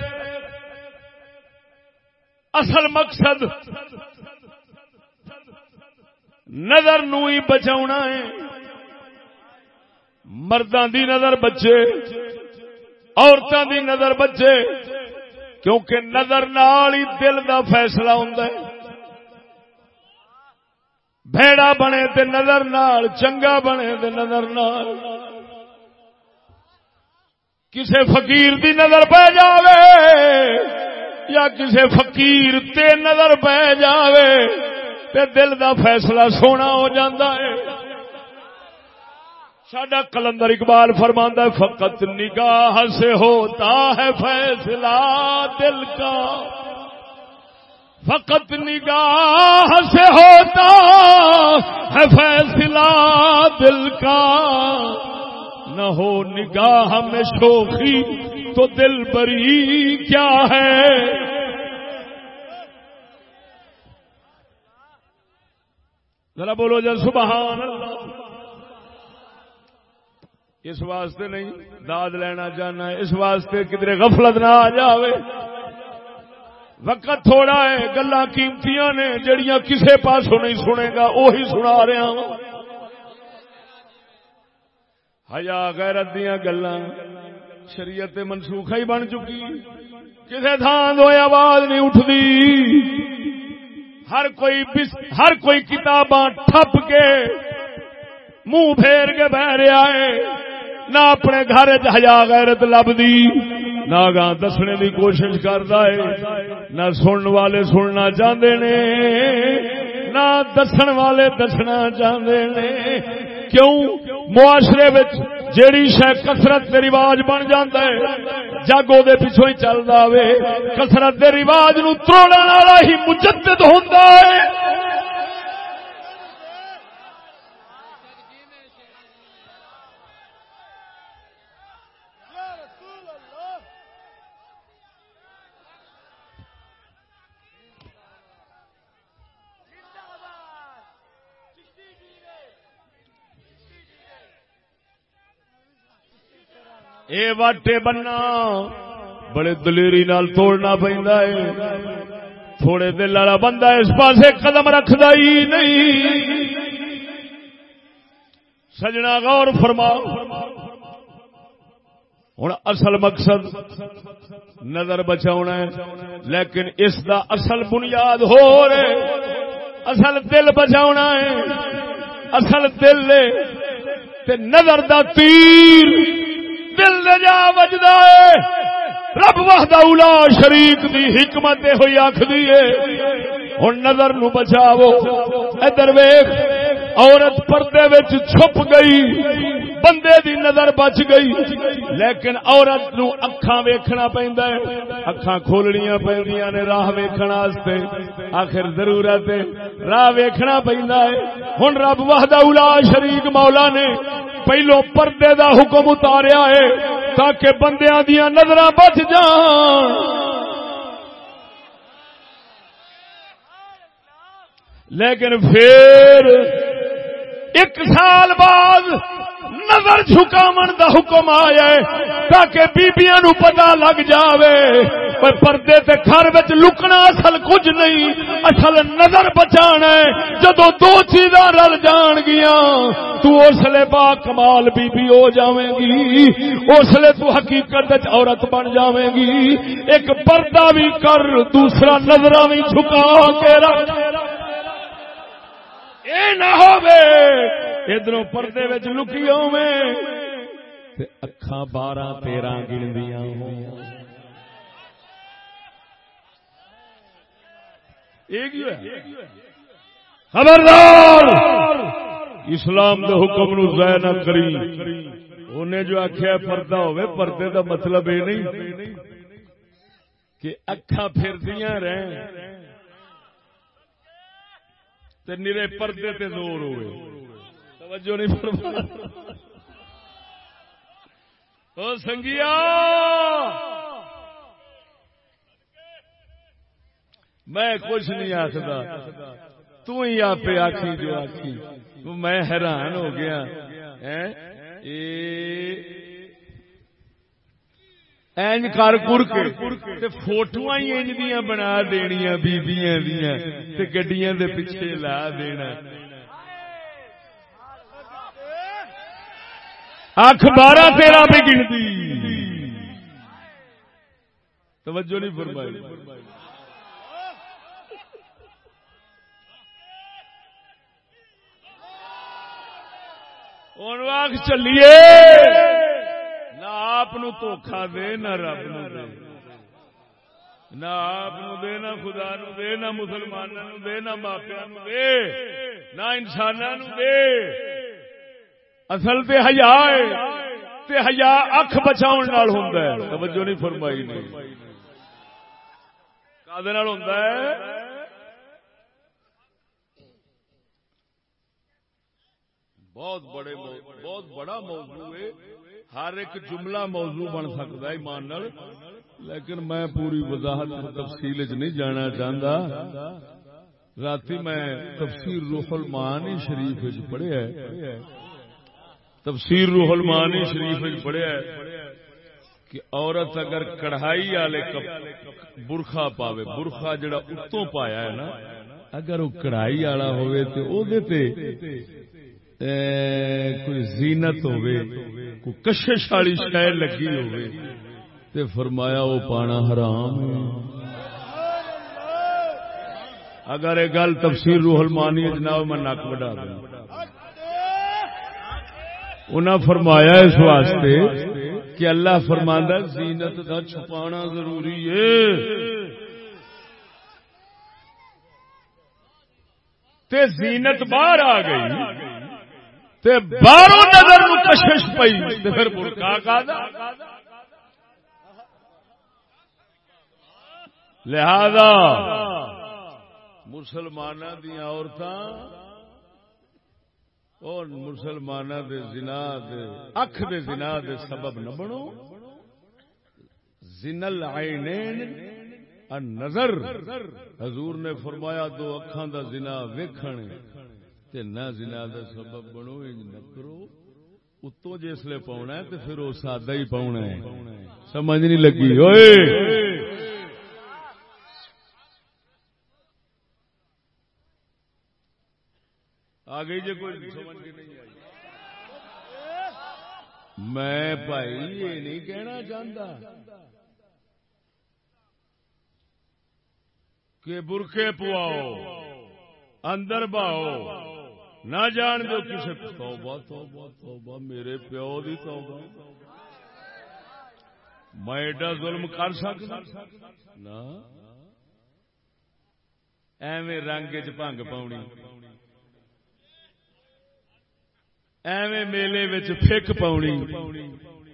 اصل مقصد نظر نو ہی بچا ہے۔ مردوں دی نظر بچے عورتوں دی نظر بچے، کیونکہ نظر نال ہی دل دا فیصلہ ہوں بھڑا بنے تے نظر نال، چنگا بنے تے نظر نال۔ کسے فقیر دی نظر پہ جاوے یا کسے فقیر تے نظر پہ جاوے تے دل دا فیصلہ سونا ہو جاندہ ہے۔ سڈا کلندر اقبال فرماندہ فقط نگاہ سے ہوتا ہے فیصلہ دل کا۔ فقط نگاہ سے ہوتا ہے فیصلہ دل کا۔ نہ ہو نگاہ میں شوخی، تو دل بری کیا ہے؟ ذرا بولو جا، سبحان اللہ۔ اس واسطے نہیں، داد لینا چاہنا اس واسطے کدھر غفلت نہ آ جائے وقت تھوڑا ہے گلا کیمتی نے، جڑیاں کسے پاسوں نہیں سنے گا وہی سنا رہا ہوں۔ ہیا غیرت دیا گلا شریعت منسوخ ہی بن چکی۔ کسی تھان دو آواز نہیں اٹھتی ہر کوئی ہر کوئی کتاباں ٹھپ کے منہ پھیر کے بہ رہا ہے۔ نہ اپنے گھر ہزا غیرت لبدی، نہ گاہ دسنے کی کوشش کرتا ہے۔ نہ سننے والے سننا چاہتے نے، نہ دسن والے دسنا چاہتے نے۔ کیوں معاشرے جیڑی شہ کسرت کے رواج بن جاتا ہے، جگ وہ پچھو ہی چلتا وے کسرت کے رواج نو توڑنے والا ہی مجدد ہوتا ہے۔ اے واٹے بننا، بڑے دلیری نال توڑنا پہندا ہے تھوڑے دل والا بندہ اس پاسے قدم رکھدا ہی نہیں۔ سجنا غور فرماؤ۔ ہوں اصل مقصد نظر بچاؤنا ہے، لیکن اس دا اصل بنیاد ہو رہے۔ اصل دل بچاؤنا ہے۔ اصل دل تے نظر دا تیر۔ دل نے جا بجدا ہے۔ رب وحدہ اولا شریک دی حکمت ہوئی آخری ہے۔ ہوں نظر نو بچاو ادھر ویخ عورت پردے وچ چھپ گئی۔ بندے دی نظر بچ گئی۔ لیکن عورت نو اکھاں ویکھنا پیندا ہے۔ اکھاں کھولنیاں پیندیاں نے، راہ ویکھن واسطے۔ آخر ضرورت ہے، راہ ویکھنا پیندا ہے۔ ہن رب وحدہ اولا شریک مولا نے پہلو پردے دا حکم اتاریا ہے تاکہ بندیاں دیا نظر بچ جان۔ لیکن پھر ایک سال بعد نظر جھکاون دا حکم آیا ہے تاکہ بیبیاں نو پتا لگ جاوے پر پردے تے گھر وچ لکنا اصل کچھ نہیں، اصل نظر بچانا ہے۔ جدو دو چیزاں رل جان گیاں، تو اس لیے با کمال بی بی ہو جاویں گی۔ اس لیے تو حقیقت وچ عورت بن جاویں گی۔ ایک پردہ بھی کر، دوسرا نظراں بھی جھکا کے رکھ۔ اے نہ ہوے ادھر پردے لکی ہوے اکھا بارہ تیرہ گندیاں خبردار! اسلام کے حکم نو ضائع نہ کری۔ انہیں جو آخیا پردہ ہوے پردے دا مطلب یہ نہیں کہ اکھا پھردیاں رہیں نیرے پردے تے زور ہوئے توجہ نہیں فرما او سنگیا۔ میں کچھ نہیں آخر تو ہی آپ آخی جو آخی میں حیران ہو گیا۔ اینج کر کر کے فوٹو ہی انج دیا بنا دنیا بیبیاں دیا گڈیاں دے پیچھے لا دینا۔ اکھ بارہ تیرہ بھی گنتی۔ توجہ نہیں فرمائی۔ چلیے۔ نہ آپ دھوکھا دے، نہ رب نو دے۔ نہ آپ دے، نہ خدا نو دے، نہ مسلمانوں دے، نہ ماپیا نو دے، نہ انسان دے۔ اصل تے ہیا تے ہیا اکھ بچاؤ ہوں توجہ نہیں فرمائی نہیں۔ کا ہوں بہت بڑے بہت بڑا موضوع ہے۔ ہر ایک جملہ موضوع بن سکتا ہے ایمان نال، لیکن میں پوری وضاحت تفصیل چ نہیں جانا چاہتا رات میں تفسیر روح المعانی شریف پڑھیا تفسیر روح المعانی شریف پڑھیا کہ عورت اگر کڑھائی والے برخا پاوے، برخا جڑا اتوں پایا ہے نا، اگر وہ کڑھائی والا ہوئے تو کوئی زینت ہوئے کوئی کشش والی شہ لگی ہوئے تے فرمایا وہ پانا حرام اگر یہ گل تفسیر روح المانی جناب، میں نک وڈا دوں۔ انہاں فرمایا اس واسطے کہ اللہ فرماندہ زینت کا چھپانا ضروری ہے۔ تے زینت باہر آ گئی، تے باہروں نظر کشش پی پھر برقا کا لہذا مسلمان دیا عورت اور مسلمان دے زنا دے، اکھ دے زنا دے سبب نہ بنو۔ زنل عینین نظر حضور نے فرمایا، دو اکھان دا زنا ویکھن تے نہ زنا دا سبب بنو، انج نہ کرو۔ اتو جسلے پاؤنا ہے تے پھر وہ سادہ ہی پاؤنا ہے۔ سمجھ نہیں لگی۔ ہوئے آ گئی جی کوئی سمجھ کے نہیں آئی۔ میں بھائی یہ نہیں کہنا چاہتا کہ برقے پواؤ، اندر باؤ۔ نہ جان دو کسی توبہ توبہ توبہ، میرے پیو دی توبہ۔ میں ایڈا ظلم کر سکتا۔ نہ۔ ایویں رنگ چنگ پاؤنی۔ ایویں میلے فک پاؤنی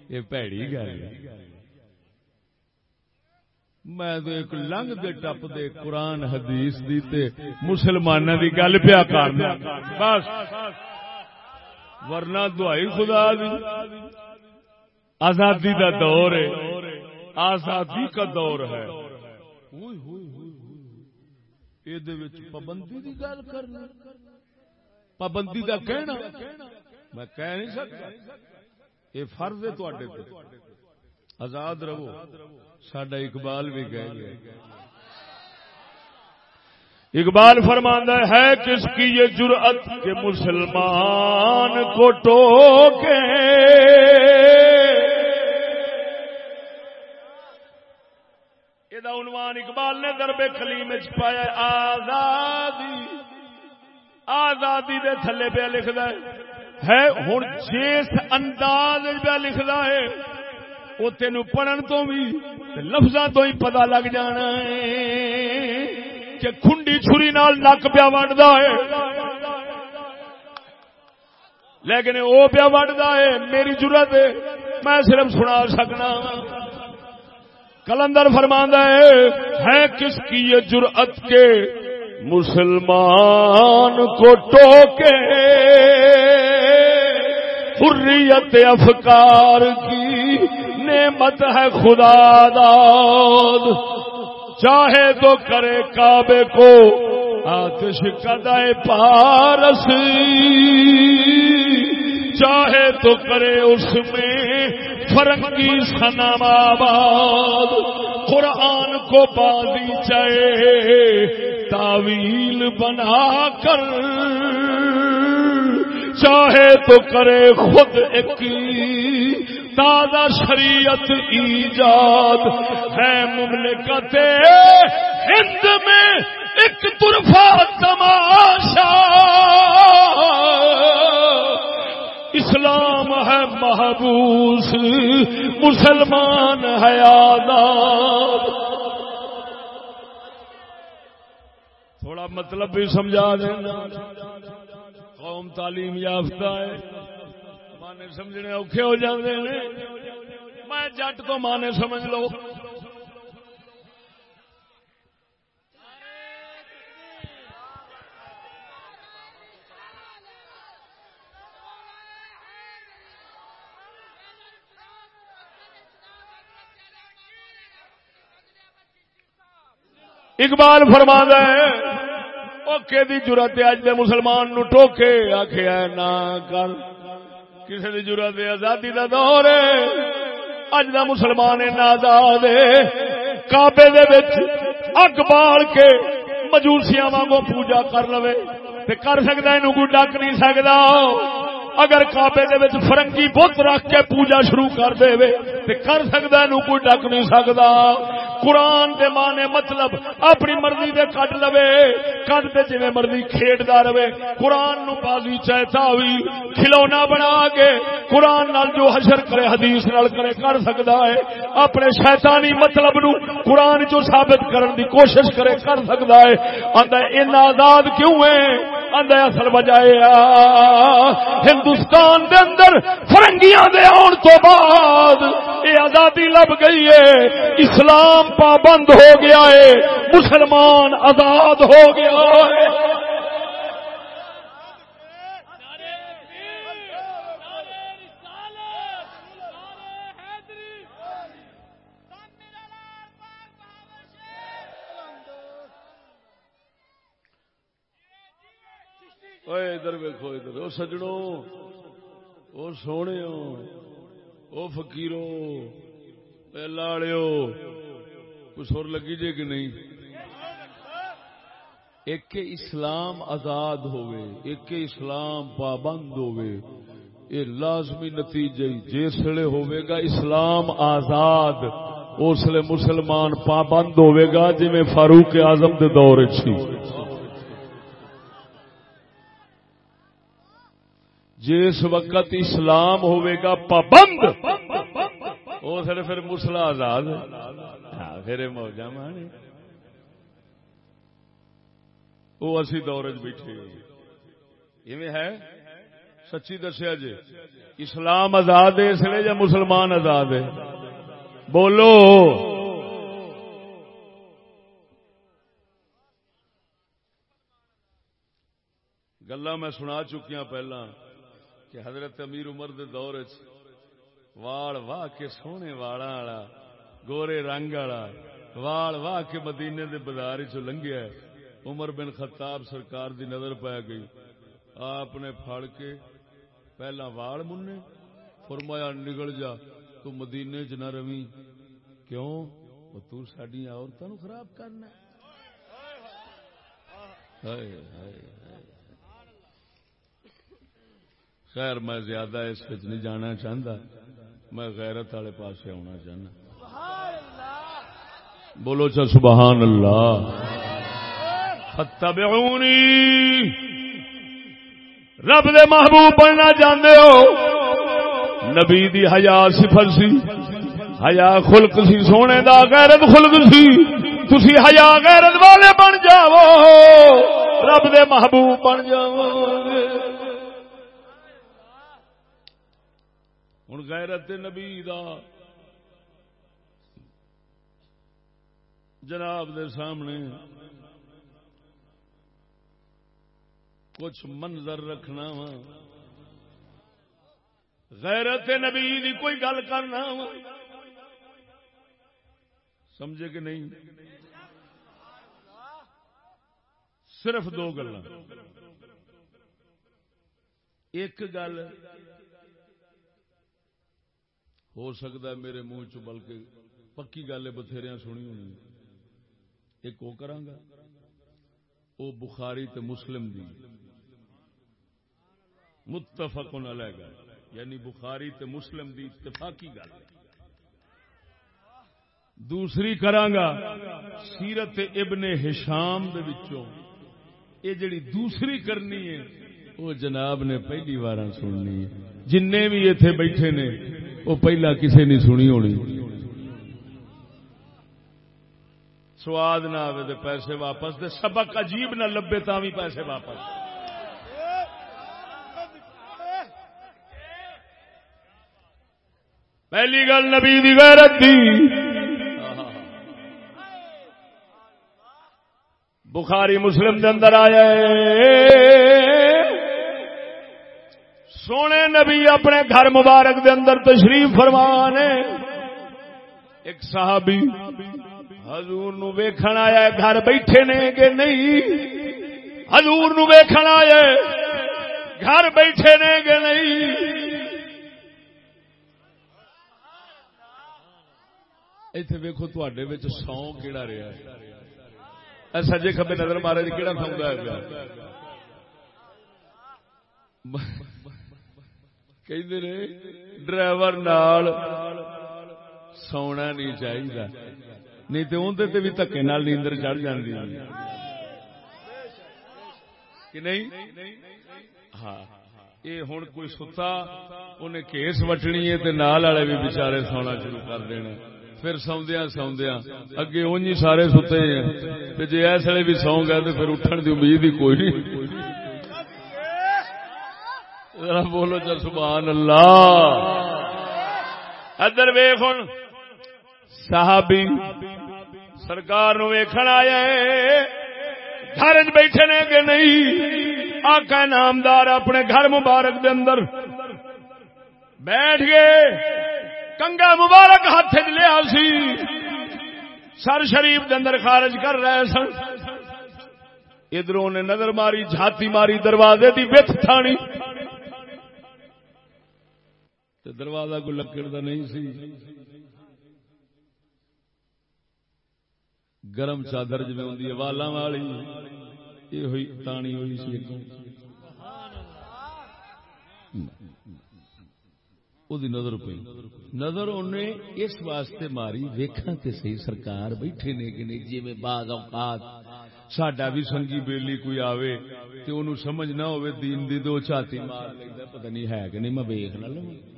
یہ پیڑی گل میں تو ایک لنگ دے ٹپ دے قرآن حدیث دی تے مسلمان دی گل پیا کرنا بس ورنہ دعائی خدا دی آزادی دا دور ہے آزادی کا دور ہے پابندی دی گل کرنا پابندی کا کہنا میں کہہ نہیں سکتا یہ فرض ہے آزاد رہو۔ سڈا اقبال بھی کہہ گیا اقبال فرماندہ ہے، کس کی یہ جرأت کے مسلمان کو ٹوکے؟ یہ عنوان اقبال نے درب کلیم پایا آزادی۔ آزادی دے تھلے پہ لکھتا ہے۔ ہوں جس انداز پہ لکھتا ہے وہ تین پڑھن تو بھی لفظاں تو ہی پتا لگ جانا ہے کہ کھنڈی چھری نال نک پیا ونڈا ہے۔ لیکن وہ پیا ونڈا ہے، میری ضرورت ہے، میں صرف سنا سکنا۔ کلندر فرماندہ ہے ہے کس کی یہ جرأت کے مسلمان کو ٹوکے؟ حریت افکار کی نعمت ہے خدا داد چاہے تو کرے کعبے کو آتش کدائے پارس۔ چاہے تو کرے اس میں فرنگی سنم آباد۔ قرآن کو بازی چاہے تعویل بنا کر۔ چاہے تو کرے خود ایک تازہ شریعت ایجاد۔ ہے مملکت ہند میں ایک طرفہ تماشا۔ اسلام ہے محبوس، مسلمان ہے آزاد۔ تھوڑا مطلب بھی سمجھا دینا۔ قوم تعلیم یافتہ ہے۔ مانے سمجھنے اوکھے ہو جاتے ہیں۔ میں جٹ تو مانے سمجھ لو۔ اقبال فرما ہے۔ اوکے دی جرت اج دے مسلمان نو ٹوکے آخیا نہ کر کسی دی جرت آزادی دا دور اج دا مسلمان آزاد کابے اگ بال کے مجوسیاں وانگو پوجا کر لو کر سکتا یہ کوئی ڈک نہیں سکتا اگر کابے فرنگی بت رکھ کے پوجا شروع کر دے وے، تے کر سکتا ہے کوئی ڈک نہیں سکتا قرآن دے مانے مطلب اپنی مرضی دے کٹ لوے کٹ دے جی مرضی کھیڈتا رہے۔ قرآن نو بازی چاہتا ہوئی کھلونا بنا کے قرآن نال جو حشر کرے، حدیث نال کرے، کر سکتا ہے۔ اپنے شیطانی مطلب نو قرآن جو ثابت کرن دی کوشش کرے، کر سکتا ہے۔ آدھا ان آزاد کیوں ہے آدھا اصل وجہ ہندوستان دے اندر فرنگیاں دے آن تو بعد یہ آزادی لب گئی ہے، اسلام پابند ہو گیا ہے، مسلمان آزاد ہو گیا ہے۔ ادھر ویکو ادھر وہ سجڑوں وہ سونے وہ فکیرو لاڑیو کچھ اور لگی جے کہ نہیں ایک اسلام آزاد ہوئے ایک اسلام پابند ہوئے یہ لازمی نتیجے جسے ہوئے گا اسلام آزاد اس لیے مسلمان پابند ہوئے گا جی میں فاروق اعظم دے دور چی جس وقت اسلام ہوئے گا پابند، وہ پھر مسلا آزاد ہاں، پھر وہ اسی دور چ بیٹھے ہے؟ سچی دسیا جی۔ اسلام آزاد ہے، اس لیے یا مسلمان آزاد ہے؟ بولو۔ گلا میں سنا چکیا پہلا کہ حضرت امیر عمر دے دور واڑ واہ کے سونے والا والا، گورے رنگ والا، واڑ واہ کے مدینے دے بازار چ لنگیا عمر بن خطاب سرکار دی نظر پی گئی۔ آپ نے پھڑ کے پہلا واڑ منے فرمایا، نگل جا، تو مدینے چ نہ روی کیوں؟ تو سڈیا عورتوں خراب کرنا ہائے ہائے ہائے۔ خیر میں زیادہ اس وچ نہیں جانا چاہتا میں غیرت والے پاس آنا چاہنا بولو چل سبحان اللہ۔ فتبعونی رب دے محبوب بننا چاہتے ہو۔ نبی دی حیا صفر سی۔ حیا خلق سی، سونے دا غیرت خلق سی۔ تسی حیا غیرت والے بن جاؤ۔ رب دے محبوب بن جاؤ۔ ہوں غیرت نبی دا۔ جناب دے سامنے کچھ منظر رکھنا وا۔ غیرت نبی دی کوئی گل کرنا وا۔ سمجھے کہ نہیں؟ صرف دو گلا ایک گل ہو سکتا ہے میرے منہ چ بلکہ پکی گل بتھیریا سنی ہونی۔ ایک وہ کرا وہ بخاری تے مسلم دی۔ متفق علیہ۔ گا یعنی بخاری تے مسلم دی اتفاقی گل۔ دوسری کرانگا سیرت ابن ہشام دے وچوں۔ اے جڑی دوسری کرنی ہے، وہ جناب نے پہلی بار سننی ہے۔ جن بھی اتے بیٹھے نے وہ پہلا کسے نہیں سنی ہونی سواد نہ آئے تو پیسے واپس دے سبق عجیب نہ لبے تا بھی پیسے واپس۔ پہلی گل نبی دی غیرت دی۔ بخاری مسلم دے اندر آیا سونے نبی اپنے گھر مبارک دے اندر تشریف فرمان ایک صحابی حضور نو ویکھن آیا گھر بیٹھے نے کہ نہیں؟ حضور نو ویکھن آیا گھر بیٹھے نے کہ نہیں؟ ایتھے ویکھو تواڈے سو کیڑا رہیا ہے؟ سجے کبے نظر مارے جی کہڑا سوندا ہے پیا کہندے نے ڈرائیور نال سونا نہیں چاہیے نہیں تو اندر بھی دکے نال نیندر چڑھ جاندی کہ نہیں ہاں یہ ہوں کوئی ستا انہیں کیس وٹنی ہے نال والے بھی بچارے سونا شروع کر دینا پھر سوندیا سوندیا اگے اونجی سارے ستے ہیں جی اس ویلے بھی سو گئے تو پھر اٹھن دی امید ہی کوئی نہیں بولو چل سبحان اللہ۔ ادھر ویخ ہوں صحابی سرکار نو ویکھن آیا گھر بیٹھے نے کہ نہیں؟ آقا نامدار اپنے گھر مبارک دے اندر بیٹھ گئے۔ کنگا مبارک ہاتھ لیا سی۔ سر شریف دے اندر خارج کر رہے سن۔ ادھر نے نظر ماری، جھاتی ماری دروازے دی وت تھانی۔ دروازہ کوئی لکڑ کا نہیں سی۔ گرم چادر جی ہوں والا والی۔ یہ ہوئی تانی ہوئی سی نظر پی نظر انہیں اس واسطے ماری ویکھا تے صحیح سرکار بیٹھے نے کہ نہیں جی میں بعض اوقات ساڈا بھی سنگی بیلی کوئی آوے تے انہوں سمجھ نہ ہوئے دین دی دو چھاتی مار لگتا پتہ نہیں ہے کہ نہیں، میں ویکھ نہ لوں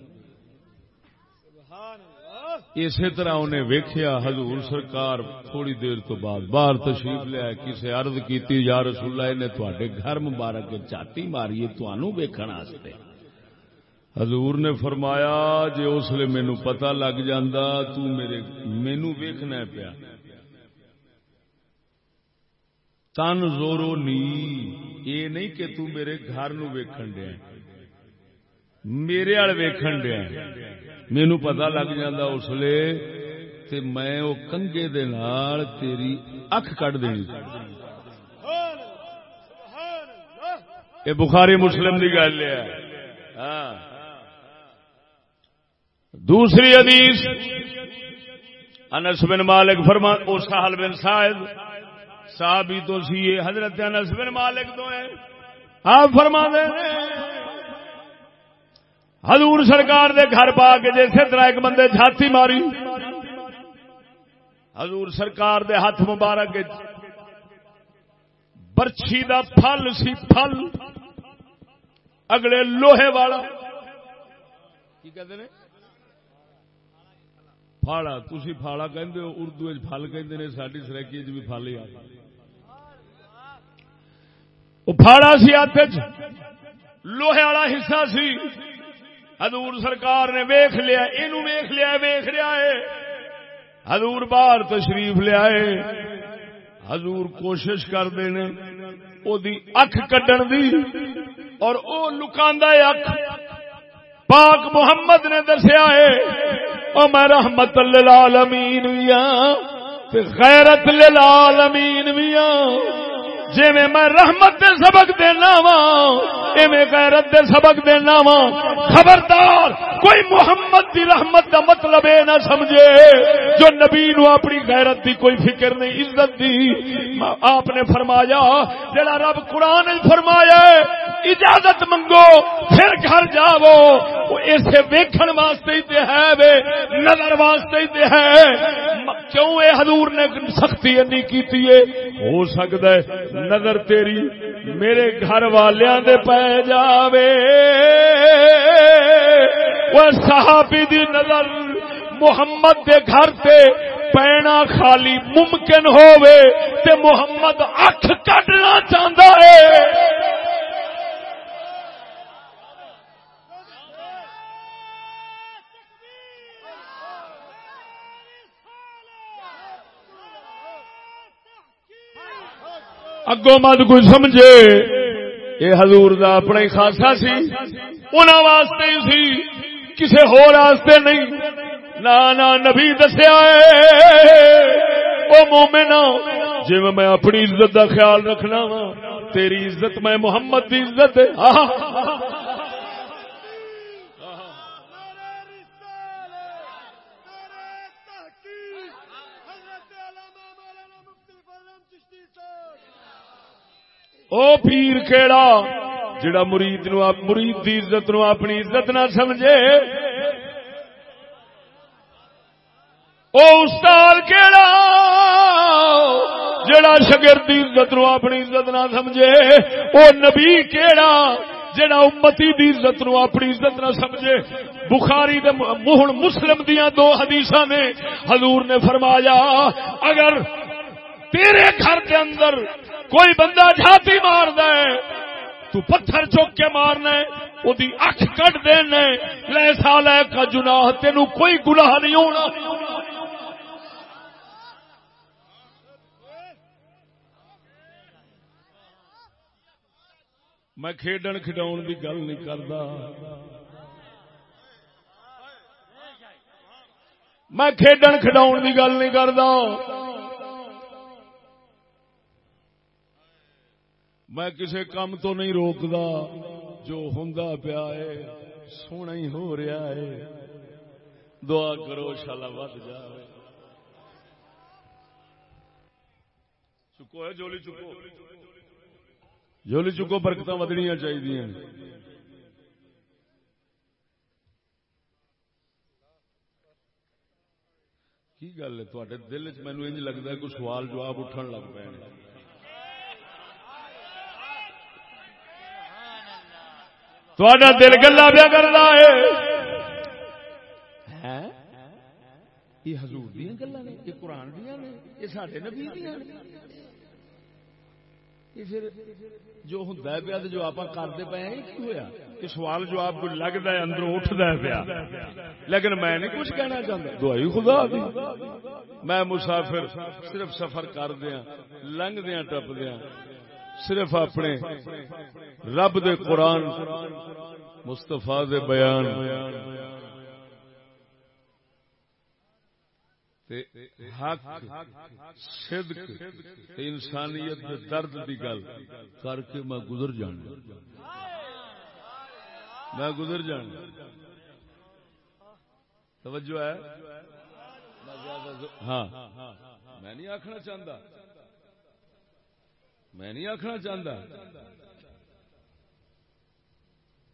اسی طرح انہیں ویکھیا، حضور سرکار تھوڑی دیر تو بعد باہر تشریف لیا کسی عرض کیتی، یا رسول اللہ نے تواڈے گھر مبارک چھاتی ماری ہے تانوں ویکھن واسطے حضور نے فرمایا جی اس لیے مینو پتا لگ جاندہ تو میرے، مینو ویکھنا پیا۔ تن زورو نی یہ نہیں کہ تو میرے گھر نو ویکھن دیا میرے آل ویکھن دیا مینو پتا لگ جاندہ اس لیے تے میں وہ کنگے دے نال تیری اکھ کٹ دینی۔ یہ بخاری مسلم دی گل ہے۔ ہاں۔ دوسری حدیث انس بن مالک فرما او سہل بن صاحب صحابی تو سی، حضرت انس بن مالک تو ہے آپ فرما دے حضور سرکار دے گھر پا کے جیسے طرح ایک بندے جھاتی ماری، حضور سرکار دے ہاتھ مبارک برچھی دا پھل سی پھل، اگلے لوہے والا۔ کی کہتے ہیں پھاڑا تھی پھاڑا کہ اردو پھل کہ ساری سرکی چ بھی پھل ہی وہ پھاڑا سی ہاتھ لوہے والا حصہ سی۔ حضور سرکار نے ویخ لیا یہ ویخ لیا ویخ لیا ہے۔ حضور باہر تشریف لیا ہے حضور کوشش کرتے ہیں وہ اکھ کڈن دی، اور وہ لکاندہ اکھ۔ پاک محمد نے دسیا ہے، او میں رحمت للعالمین ویا ہاں، تے غیرت للعالمین ویا ہاں۔ جے میں رحمت دے سبق دینا وا ایویں غیرت دے سبق دینا وا خبردار، کوئی محمد دی رحمت دا مطلب اے نہ سمجھے، جو نبی نو اپنی غیرت دی کوئی فکر نہیں، عزت دی۔ آپ نے فرمایا، جڑا رب قرآن فرمایا اجازت منگو، پھر گھر جاو اسے ویکھن واسطے ہی تے ہے وے، نظر واسطے ہی تے ہے۔ کیوں اے حضور نے سختی نہیں کیتی ہے؟ ہو سکتا ہے نظر تیری میرے گھر والیاں دے پہ جاوے۔ وہ صحابی دی نظر محمد دے گھر تے پینا خالی ممکن ہووے تے محمد اکھ کٹنا چاہتا ہے۔ اگوں مت کوئی سمجھے یہ حضور دا اپنا ہی خاصا سی انہوں واسطے ہی سی کسی ہوتے واسطے نہیں۔ نہ نبی دسیا وہ مومنا جی میں اپنی عزت دا خیال رکھنا وا تیری عزت میں محمد دی عزت او پیر کیڑا جڑا مرید نو مرید دی عزت نو اپنی عزت نہ سمجھے۔ او استاد کیڑا جڑا شگرد دی عزت نو اپنی عزت نہ سمجھے۔ او نبی کیڑا جڑا امتی دی عزت نو اپنی عزت نہ سمجھے۔ بخاری دے مہن مسلم دیاں دو حدیثاں نے حضور نے فرمایا، اگر تیرے گھر کے اندر کوئی بندہ جھاتی مار دے تو پتھر چوک کے مارنا وہ اکھ کٹ دینا لے سال کا جناح تین کوئی گناہ نہیں ہونا۔ میں کھیڈن کھڈاؤ کی گل نہیں کرتا میں کھیڈن کھڈاؤ کی گل نہیں کرتا میں کسی کام تو نہیں روکتا، جو ہوں پیا ہے، سونا ہی ہو رہا ہے۔ دعا کرو شالا ود جائے چکو ہے، جولی چکو۔ جولی چکو برکت ودنیا چاہیے کی گل ہے؟ دل چ مینو انج لگتا ہے، کوئی سوال جواب اٹھن لگ پے۔ تھوڑا دل گلا پیا کرنا ہے۔ یہ حضور دیا گلا نے، یہ قرآن دیا نے، یہ سارے نبی دیا پھر جو ہوں پیا جو آپ کرتے پے ہیں کی ہوا یہ سوال جو آپ کو لگتا ہے اندر اٹھتا ہے پیا۔ لیکن میں نہیں کچھ کہنا چاہتا دعائی خدا دی۔ میں مسافر صرف سفر کر دیا، لنگ دیا، ٹپ دیا۔ صرف اپنے رب دے قرآن مستفا دے بیان۔ حق، صدق انسانیت دے درد دی گل کر کے میں گزر جانا۔ میں گزر جانا۔ توجہ ہے؟ ہاں۔ میں نہیں آخنا چاہتا میں نہیں آخنا چاہتا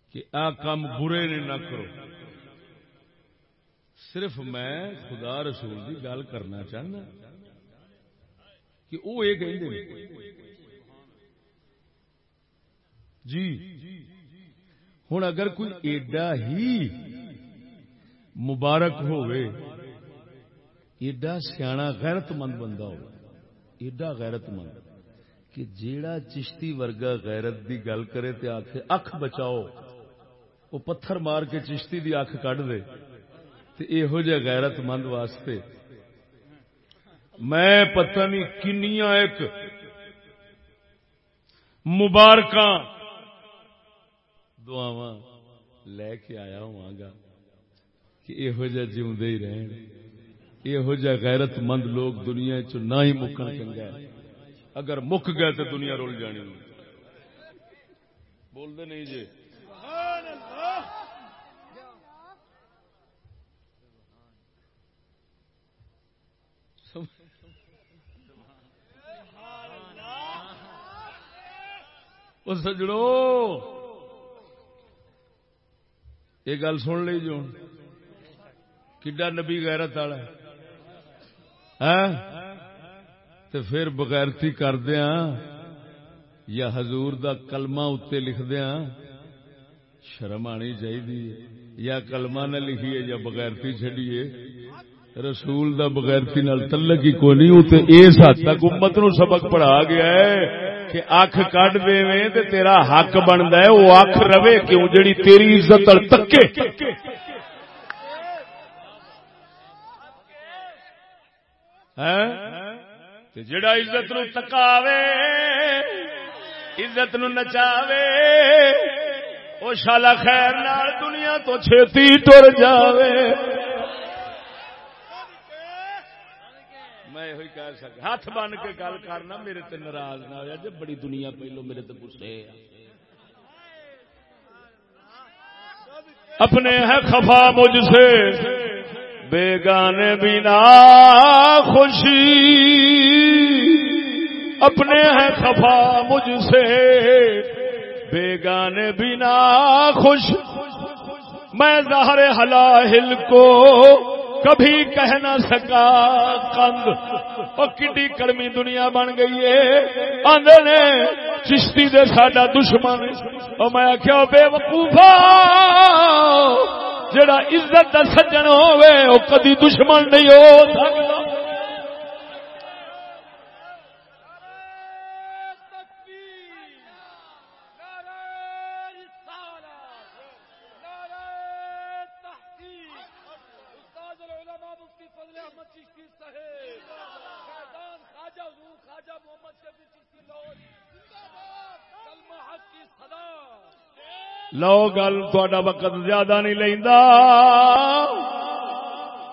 کہ آ کام برے نے نہ کرو۔ صرف میں خدا رسول کی گل کرنا چاہنا کہ وہ یہ کہ جی ہوں اگر کوئی ایڈا ہی مبارک ہوئے ایڈا سیاح غیرت مند بندہ ہو ایڈا غیرت مند کہ جیڑا چشتی ورگا غیرت دی گل کرے تے آخ اکھ بچاؤ، وہ پتھر مار کے چشتی دی اکھ کڈ دے۔ تے یہو جہ غیرت مند واسطے۔ میں پتہ نہیں کنیا ایک مبارک دعوا لے کے آیا ہوا گا کہ یہو جہ جیوندے ہی رہن۔ یہو جہ غیرت مند لوگ دنیا چ نہ ہی مکن چنگا ہے۔ اگر مک گئے تو دنیا رول جانی بولتے نہیں جی۔ سجڑو۔ یہ گل سن لی جی جو کڈا نبی غیرت والا ہاں؟ تو پھر بغیرتی کردیا ہاں، یا حضور دا کلمہ اتنے لکھدیا ہاں، شرم آنی چاہیے یا کلمہ نہ لکھیے یا بغیرتی چڈیے رسول دا بغیرتی نال تلک ہی کوئی نہیں اس حد تک امت نو سبق پڑھا گیا ہے کہ اکھ کڈ دے تے تیرا حق بنتا ہے وہ اکھ رہے کیوں؟ جڑی تیری عزت تکے۔ ہاں؟ جڑا عزت نو تکاوے، عزت نو نچاوے وہ شالا خیر نال دنیا تو چھتی ٹر جاوے۔ میں یہ کہہ سکتا، ہاتھ بن کے گل کرنا میرے تے ناراض نہ ہوا جب بڑی دنیا پہلو میرے تے گسے اپنے ہے خفا مجھ سے بیگانے بنا خوشی۔ اپنے ہیں خفا مجھ سے۔ بیگانے بنا خوش۔ میں ظاہر ہلا ہل کو کبھی کہہ نہ سکا۔ کند اور کڈی دنیا بن گئی ہے۔ نے چشتی دے ساڈا دشمن۔ اور میں آخیا بے وقوفا جڑا عزت دا سجن ہوئے وہ کدی دشمن نہیں ہو سکتا۔ لو گل تا وقت زیادہ نہیں لینا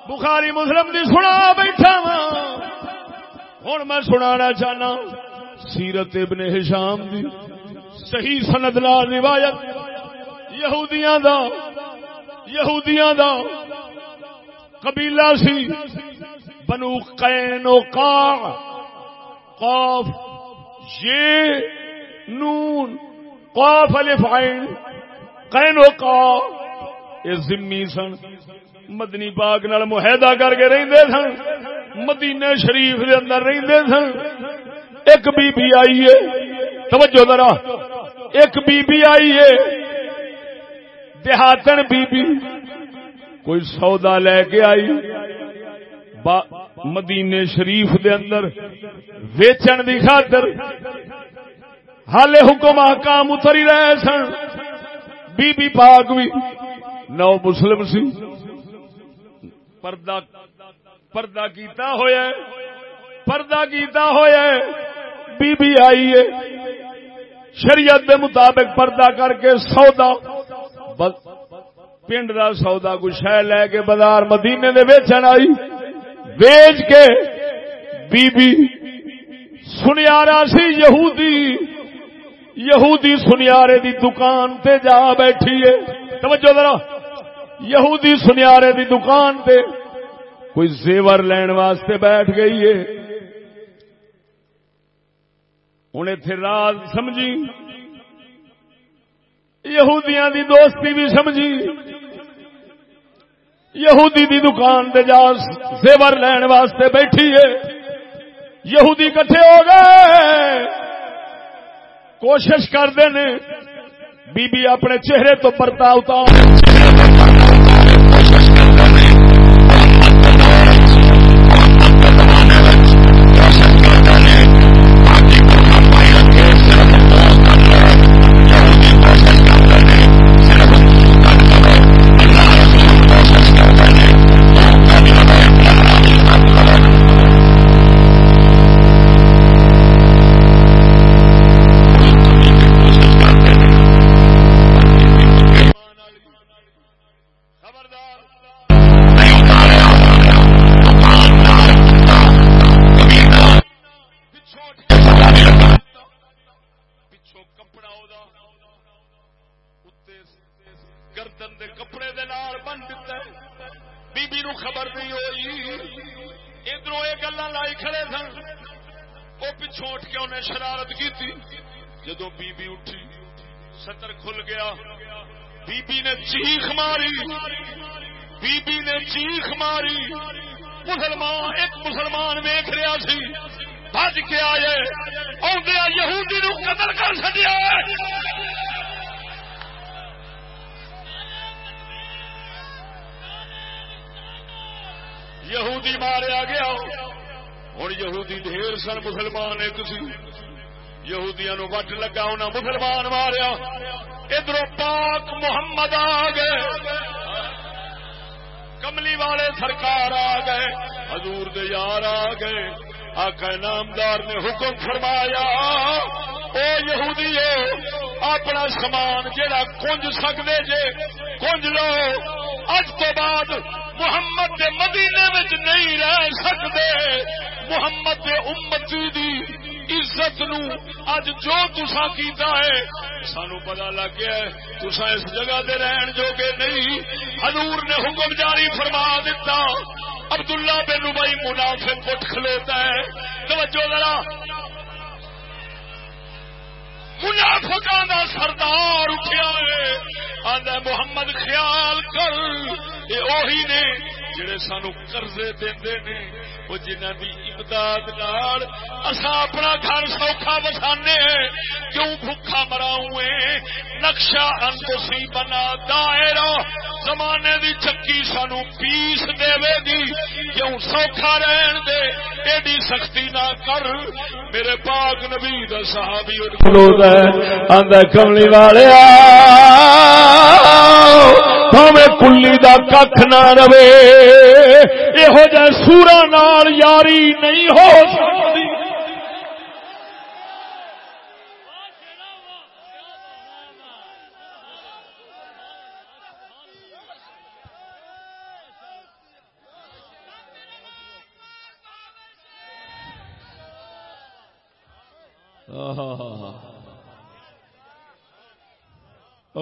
بخاری مسلم دی سنا بیٹھا وا ہوں میں سنا چاہنا سیرت ابن ہشام دی صحیح سند لال روایت۔ یہودیاں دا یہودیاں دا قبیلہ سی بنو قین و قاف، یہ نون، قاف الف عین۔ ذمی سن۔ مدنی پاک نال معاہدہ کر کے رہندے سن۔ مدینے شریف دے اندر رہندے سن۔ ایک بی بی آئی ہے۔ توجہ ذرا۔ ایک بی بی آئی ہے۔ دیہاتن بی بی کوئی سودا لے کے آئی۔ مدینے شریف دے اندر ویچن دی خاطر۔ حال حکم احکام اتری رہے سن۔ بی بی پاک بھی نو مسلم سی۔ پردہ پردہ کیتا ہویا ہے، پردہ کیتا ہویا ہے۔ بی بی آئی ہے۔ شریعت دے مطابق پردہ کر کے سودا۔ پنڈ دا سودا کو شہ لے کے بازار مدینے دے ویچن آئی۔ ویچ کے بی بی سنیارا سی، یہودی یہودی سنیارے دی دکان تے جا بیٹھی ہے۔ توجہ ذرا۔ یہودی سنیارے دی دکان تے کوئی زیور لین واسطے بیٹھ گئی ہے۔ ہوں اتے راز سمجھی۔ یہودیاں دی دوستی بھی سمجھی۔ یہودی دی دکان تے جا زیور لین واسطے بیٹھی ہے۔ یہودی کٹھے ہو گئے۔ کوشش کرتے ہیں بی بی اپنے چہرے تو پرتا اتار بج کے آئے؟ آدھے یہودی نو قتل کر سکیا یہودی ماریا گیا۔ ہوں یہودی ڈھیر سن مسلمان ایک سی۔ یہودیا نو وٹ لگا انہیں مسلمان ماریا۔ ادھر پاک محمد آ گئے۔ کملی والے سرکار آ گئے۔ حضور دے یار آ گئے۔ آقا نامدار نے حکم فرمایا او یہودی اپنا سامان جہاں کنج سکتے جے کنج لو۔ اج تو بعد محمد دے مدینے میں نہیں رہ سکتے محمد دے امتی دی عزت نو اج جو تسا کیتا ہے، سانو پتا لگ گیا تسا اس جگہ دے رہن جو جوگے نہیں۔ حضور نے حکم جاری فرما دیتا عبداللہ بن ربئی منافق اٹھ کھلوتا ہے۔ توجہ ذرا۔ منافقاں دا سردار اٹھیا ہے۔ آندا محمد، خیال کر۔ یہ اوہی نے جڑے سانو قرضے دیندے نے۔ وہ جنہ دی امداد نال اسا اپنا گھر سوکھا بسانے کیوں بھوکا مراؤں نقشہ انتسی بنا دائرہ زمانے دی چکی سانو پیس دے گی کیوں سوکھا رہن دے ایڈی سختی نہ کر میرے پاک نبی دا صحابی کھلوتا ہے آندا کملی والے بھاوے کلی دا کھ نہ رہے یہو جہ سورا نال یاری نہیں ہو سکتی۔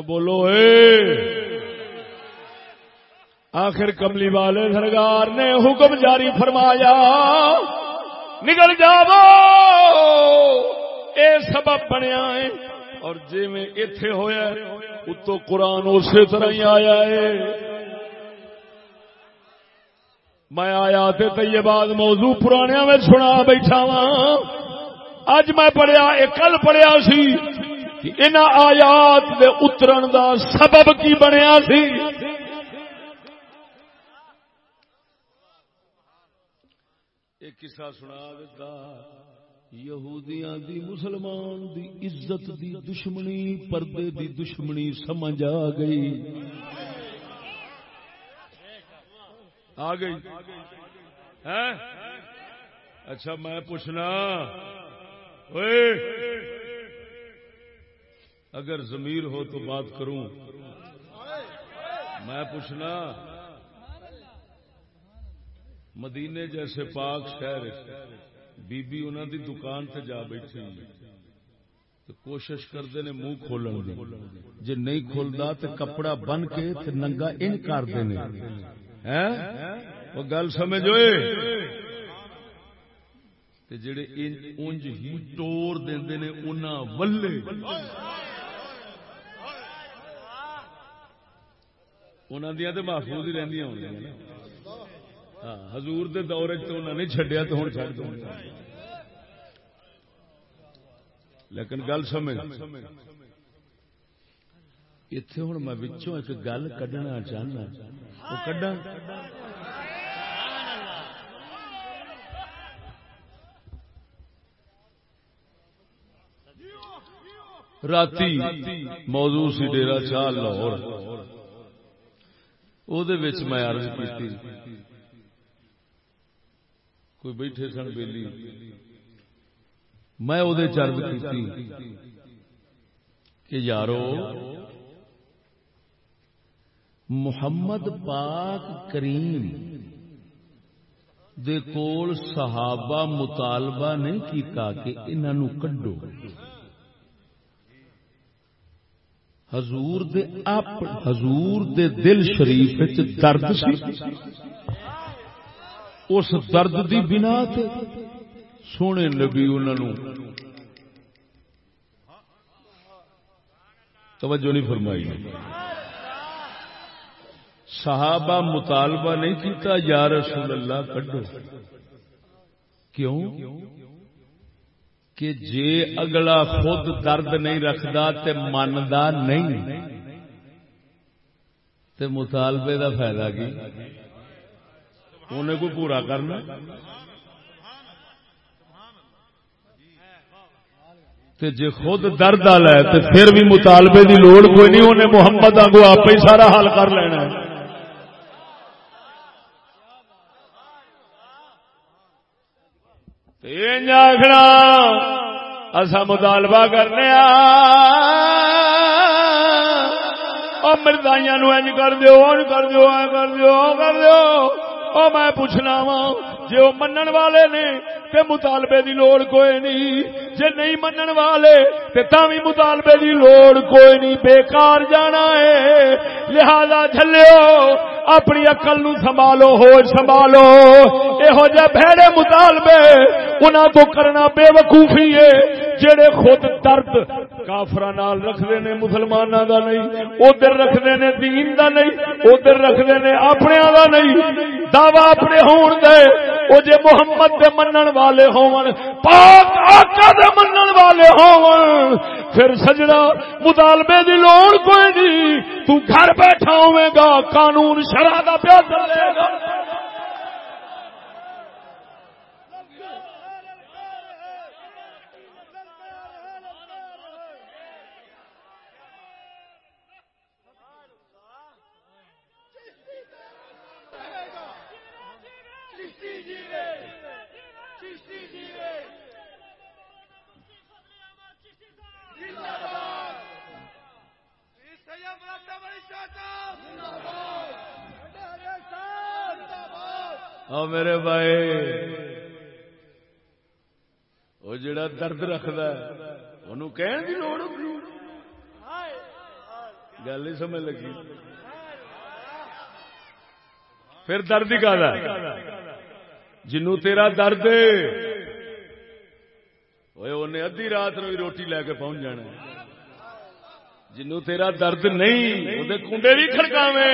بولو اے۔ آخر کملی والے سرکار نے حکم جاری فرمایا نکل جاو اے سبب بنیا ہے اور جی میں اتے ہوا اتو قرآن اسی طرح ہی آیا ہے۔ میں آیا تے طیبات موضوع پرانے میں سنا بیٹھا وا اج میں پڑھیا کل پڑھیا سی ان آیات دے اترن دا سبب کی بنیا سی۔ ایک قصہ سنا دیتا۔ یہودیاں دی، مسلمان دی عزت دی دشمنی، پردے دی دشمنی سمجھ آ گئی۔ آ گئی۔ اچھا میں پوچھنا۔ اگر ضمیر ہو تو بات کروں۔ میں پوچھنا۔ مدینے جیسے پاک شہر بی بی انہوں دی دکان تے جا بیٹھی تو کوشش کرتے نے منہ کھولن دی۔ جے نہیں کھولدا تے کپڑا بن کے تے ننگا ان کر دینے۔ ہیں؟ وہ گل سمجھوئے تے جڑے انج ہی ٹور دیندے نے انہاں ولے۔ انہاں دیاں تے محفوظ ہی رہندیاں ہوندیاں ہاں حضور دے دور وچ تے انہاں نے چھڈیا تے ہن لیکن گل سمجھ۔ ایتھے ہن میں وچوں ایک گل کڈنا چاہنا۔ وہ کڈاں؟ راتی موضوع سی ڈیرا چال لاہور۔ میں عرض کی کوئی بیٹھے سن بیلی۔ میں وہ چرد کی کہ یارو، محمد پاک کریم دے کول صحابہ مطالبہ نہیں کیتا کہ انہوں کڈو۔ حضور دے اپ، حضور دے دل شریف درد سی۔ اس درد دی بنا تے سونے نبی انہوں توجہ نہیں فرمائی۔ صحابہ مطالبہ نہیں کیتا، یا رسول اللہ کڈو۔ کیوں؟ کہ جے اگلا خود درد نہیں رکھتا تے مندا نہیں، تے مطالبے دا فائدہ کی؟ انہیں کو پورا کرنا؟ تے جے خود درد والا ہے تے پھر بھی مطالبے دی لوڑ کوئی نہیں، انہیں محمد آگو آپ ہی سارا حل کر لینا ہے۔ آخنا اصا مطالبہ کرنے مردائیاں نو اج کر دیو کر دیو کر دیو کر دیو۔ میں پوچھنا وا جی وہ منن والے نے، تے مطالبے دی لوڑ کوئی نہیں۔ جے نہیں منن والے، تے تاوی مطالبے دی لوڑ کوئی نہیں۔ بیکار جانا ہے، لہذا جھلیو اپنی عقل نو سنبھالو ہو سنبھالو۔ یہو جہ بھڑے مطالبے انہاں تو کرنا بے وقوفی ہے جڑے خود درد کافر رکھتے نے مسلمانوں کا نہیں، ادھر رکھتے نے دین دا نہیں، ادھر رکھتے نے اپنے دا نہیں۔ دعوی اپنے ہون دے وہ جے محمد دے منن والے ہون، پاک آقا دے منن والے ہون، پھر سجنا مطالبے دی لوڑ کوئی نہیں، تو گھر بیٹھا ہوئے گا، قانون شرح دا پیا چلے گا۔ میرے بھائی، وہ جڑا درد رکھد گل نہیں سمجھ لگی۔ پھر درد ہی کا جنو تیرا درد انہیں ادھی رات نو روٹی لے کے پہنچ جانا جنو تیرا درد نہیں وہ کنڈے بھی کھڑکاوے۔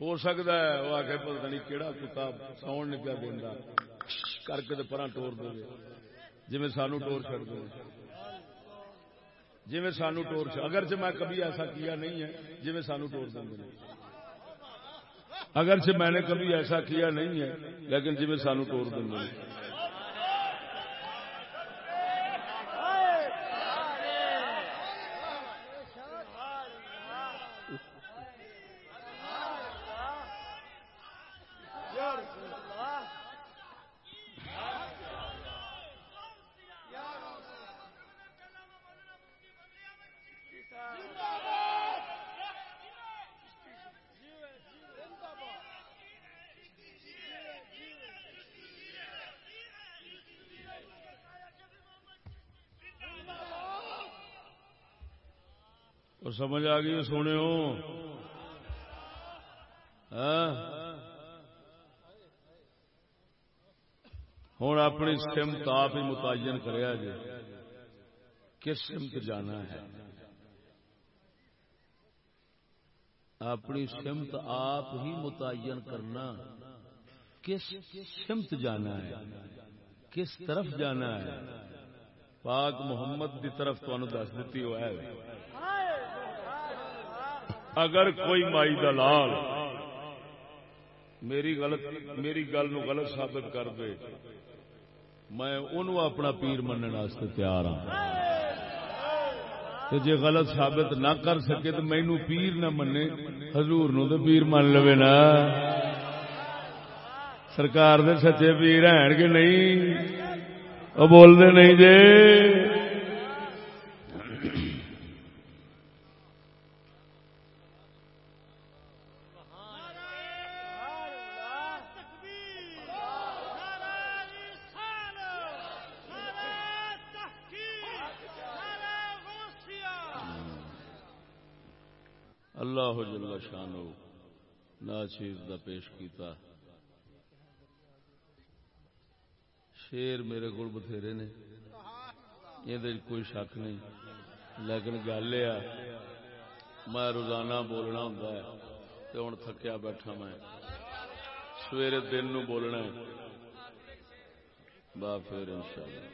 ہو سکتا ہے؟ وہ آ کے پتا نہیں کہڑا کتا ساؤنڈ نہیں پیا دینا کر کے پرا ٹور دے جی سانو ٹور چڑ دے۔ جی سانو ٹور اگرچہ میں کبھی ایسا کیا نہیں ہے جی سانو ٹور دیں اگرچہ میں نے کبھی ایسا کیا نہیں ہے، لیکن جی سانو ٹور دیں سمجھ آ گئی سونے ہاں؟ ہوں اپنی سمت آپ ہی متعین کریا جی کس سمت جانا ہے؟ اپنی سمت آپ ہی متعین کرنا۔ کس سمت جانا ہے؟ کس طرف جانا ہے؟ پاک محمد کی طرف تو دس دیتی ہوا ہے۔ اگر کوئی مائی دلال میری غلط میری گل نو غلط ثابت کر دے، میں انہوں اپنا پیر مننے تیار ہاں۔ جی غلط ثابت نہ کر سکے تو مینو پیر نہ منے حضور نو تو پیر من لو نا۔ سرکار دے سچے پیر ہیں کہ نہیں؟ وہ بولتے نہیں جی۔ چیز دا پیش کیتا۔ شیر میرے کو بتھیرے نے۔ یہ کوئی شک نہیں۔ لیکن گل یہ میں روزانہ بولنا ہوں ہوں تھکیا بیٹھا میں۔ سویرے دن نو بولنا با پھر ان شاء اللہ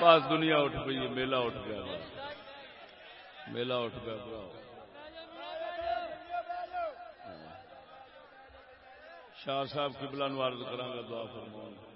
بس دنیا اٹھ پی میلہ اٹھ گیا۔ میلہ اٹھ گیا شاہ صاحب قبلہ نو عرض کرا دعا فرمان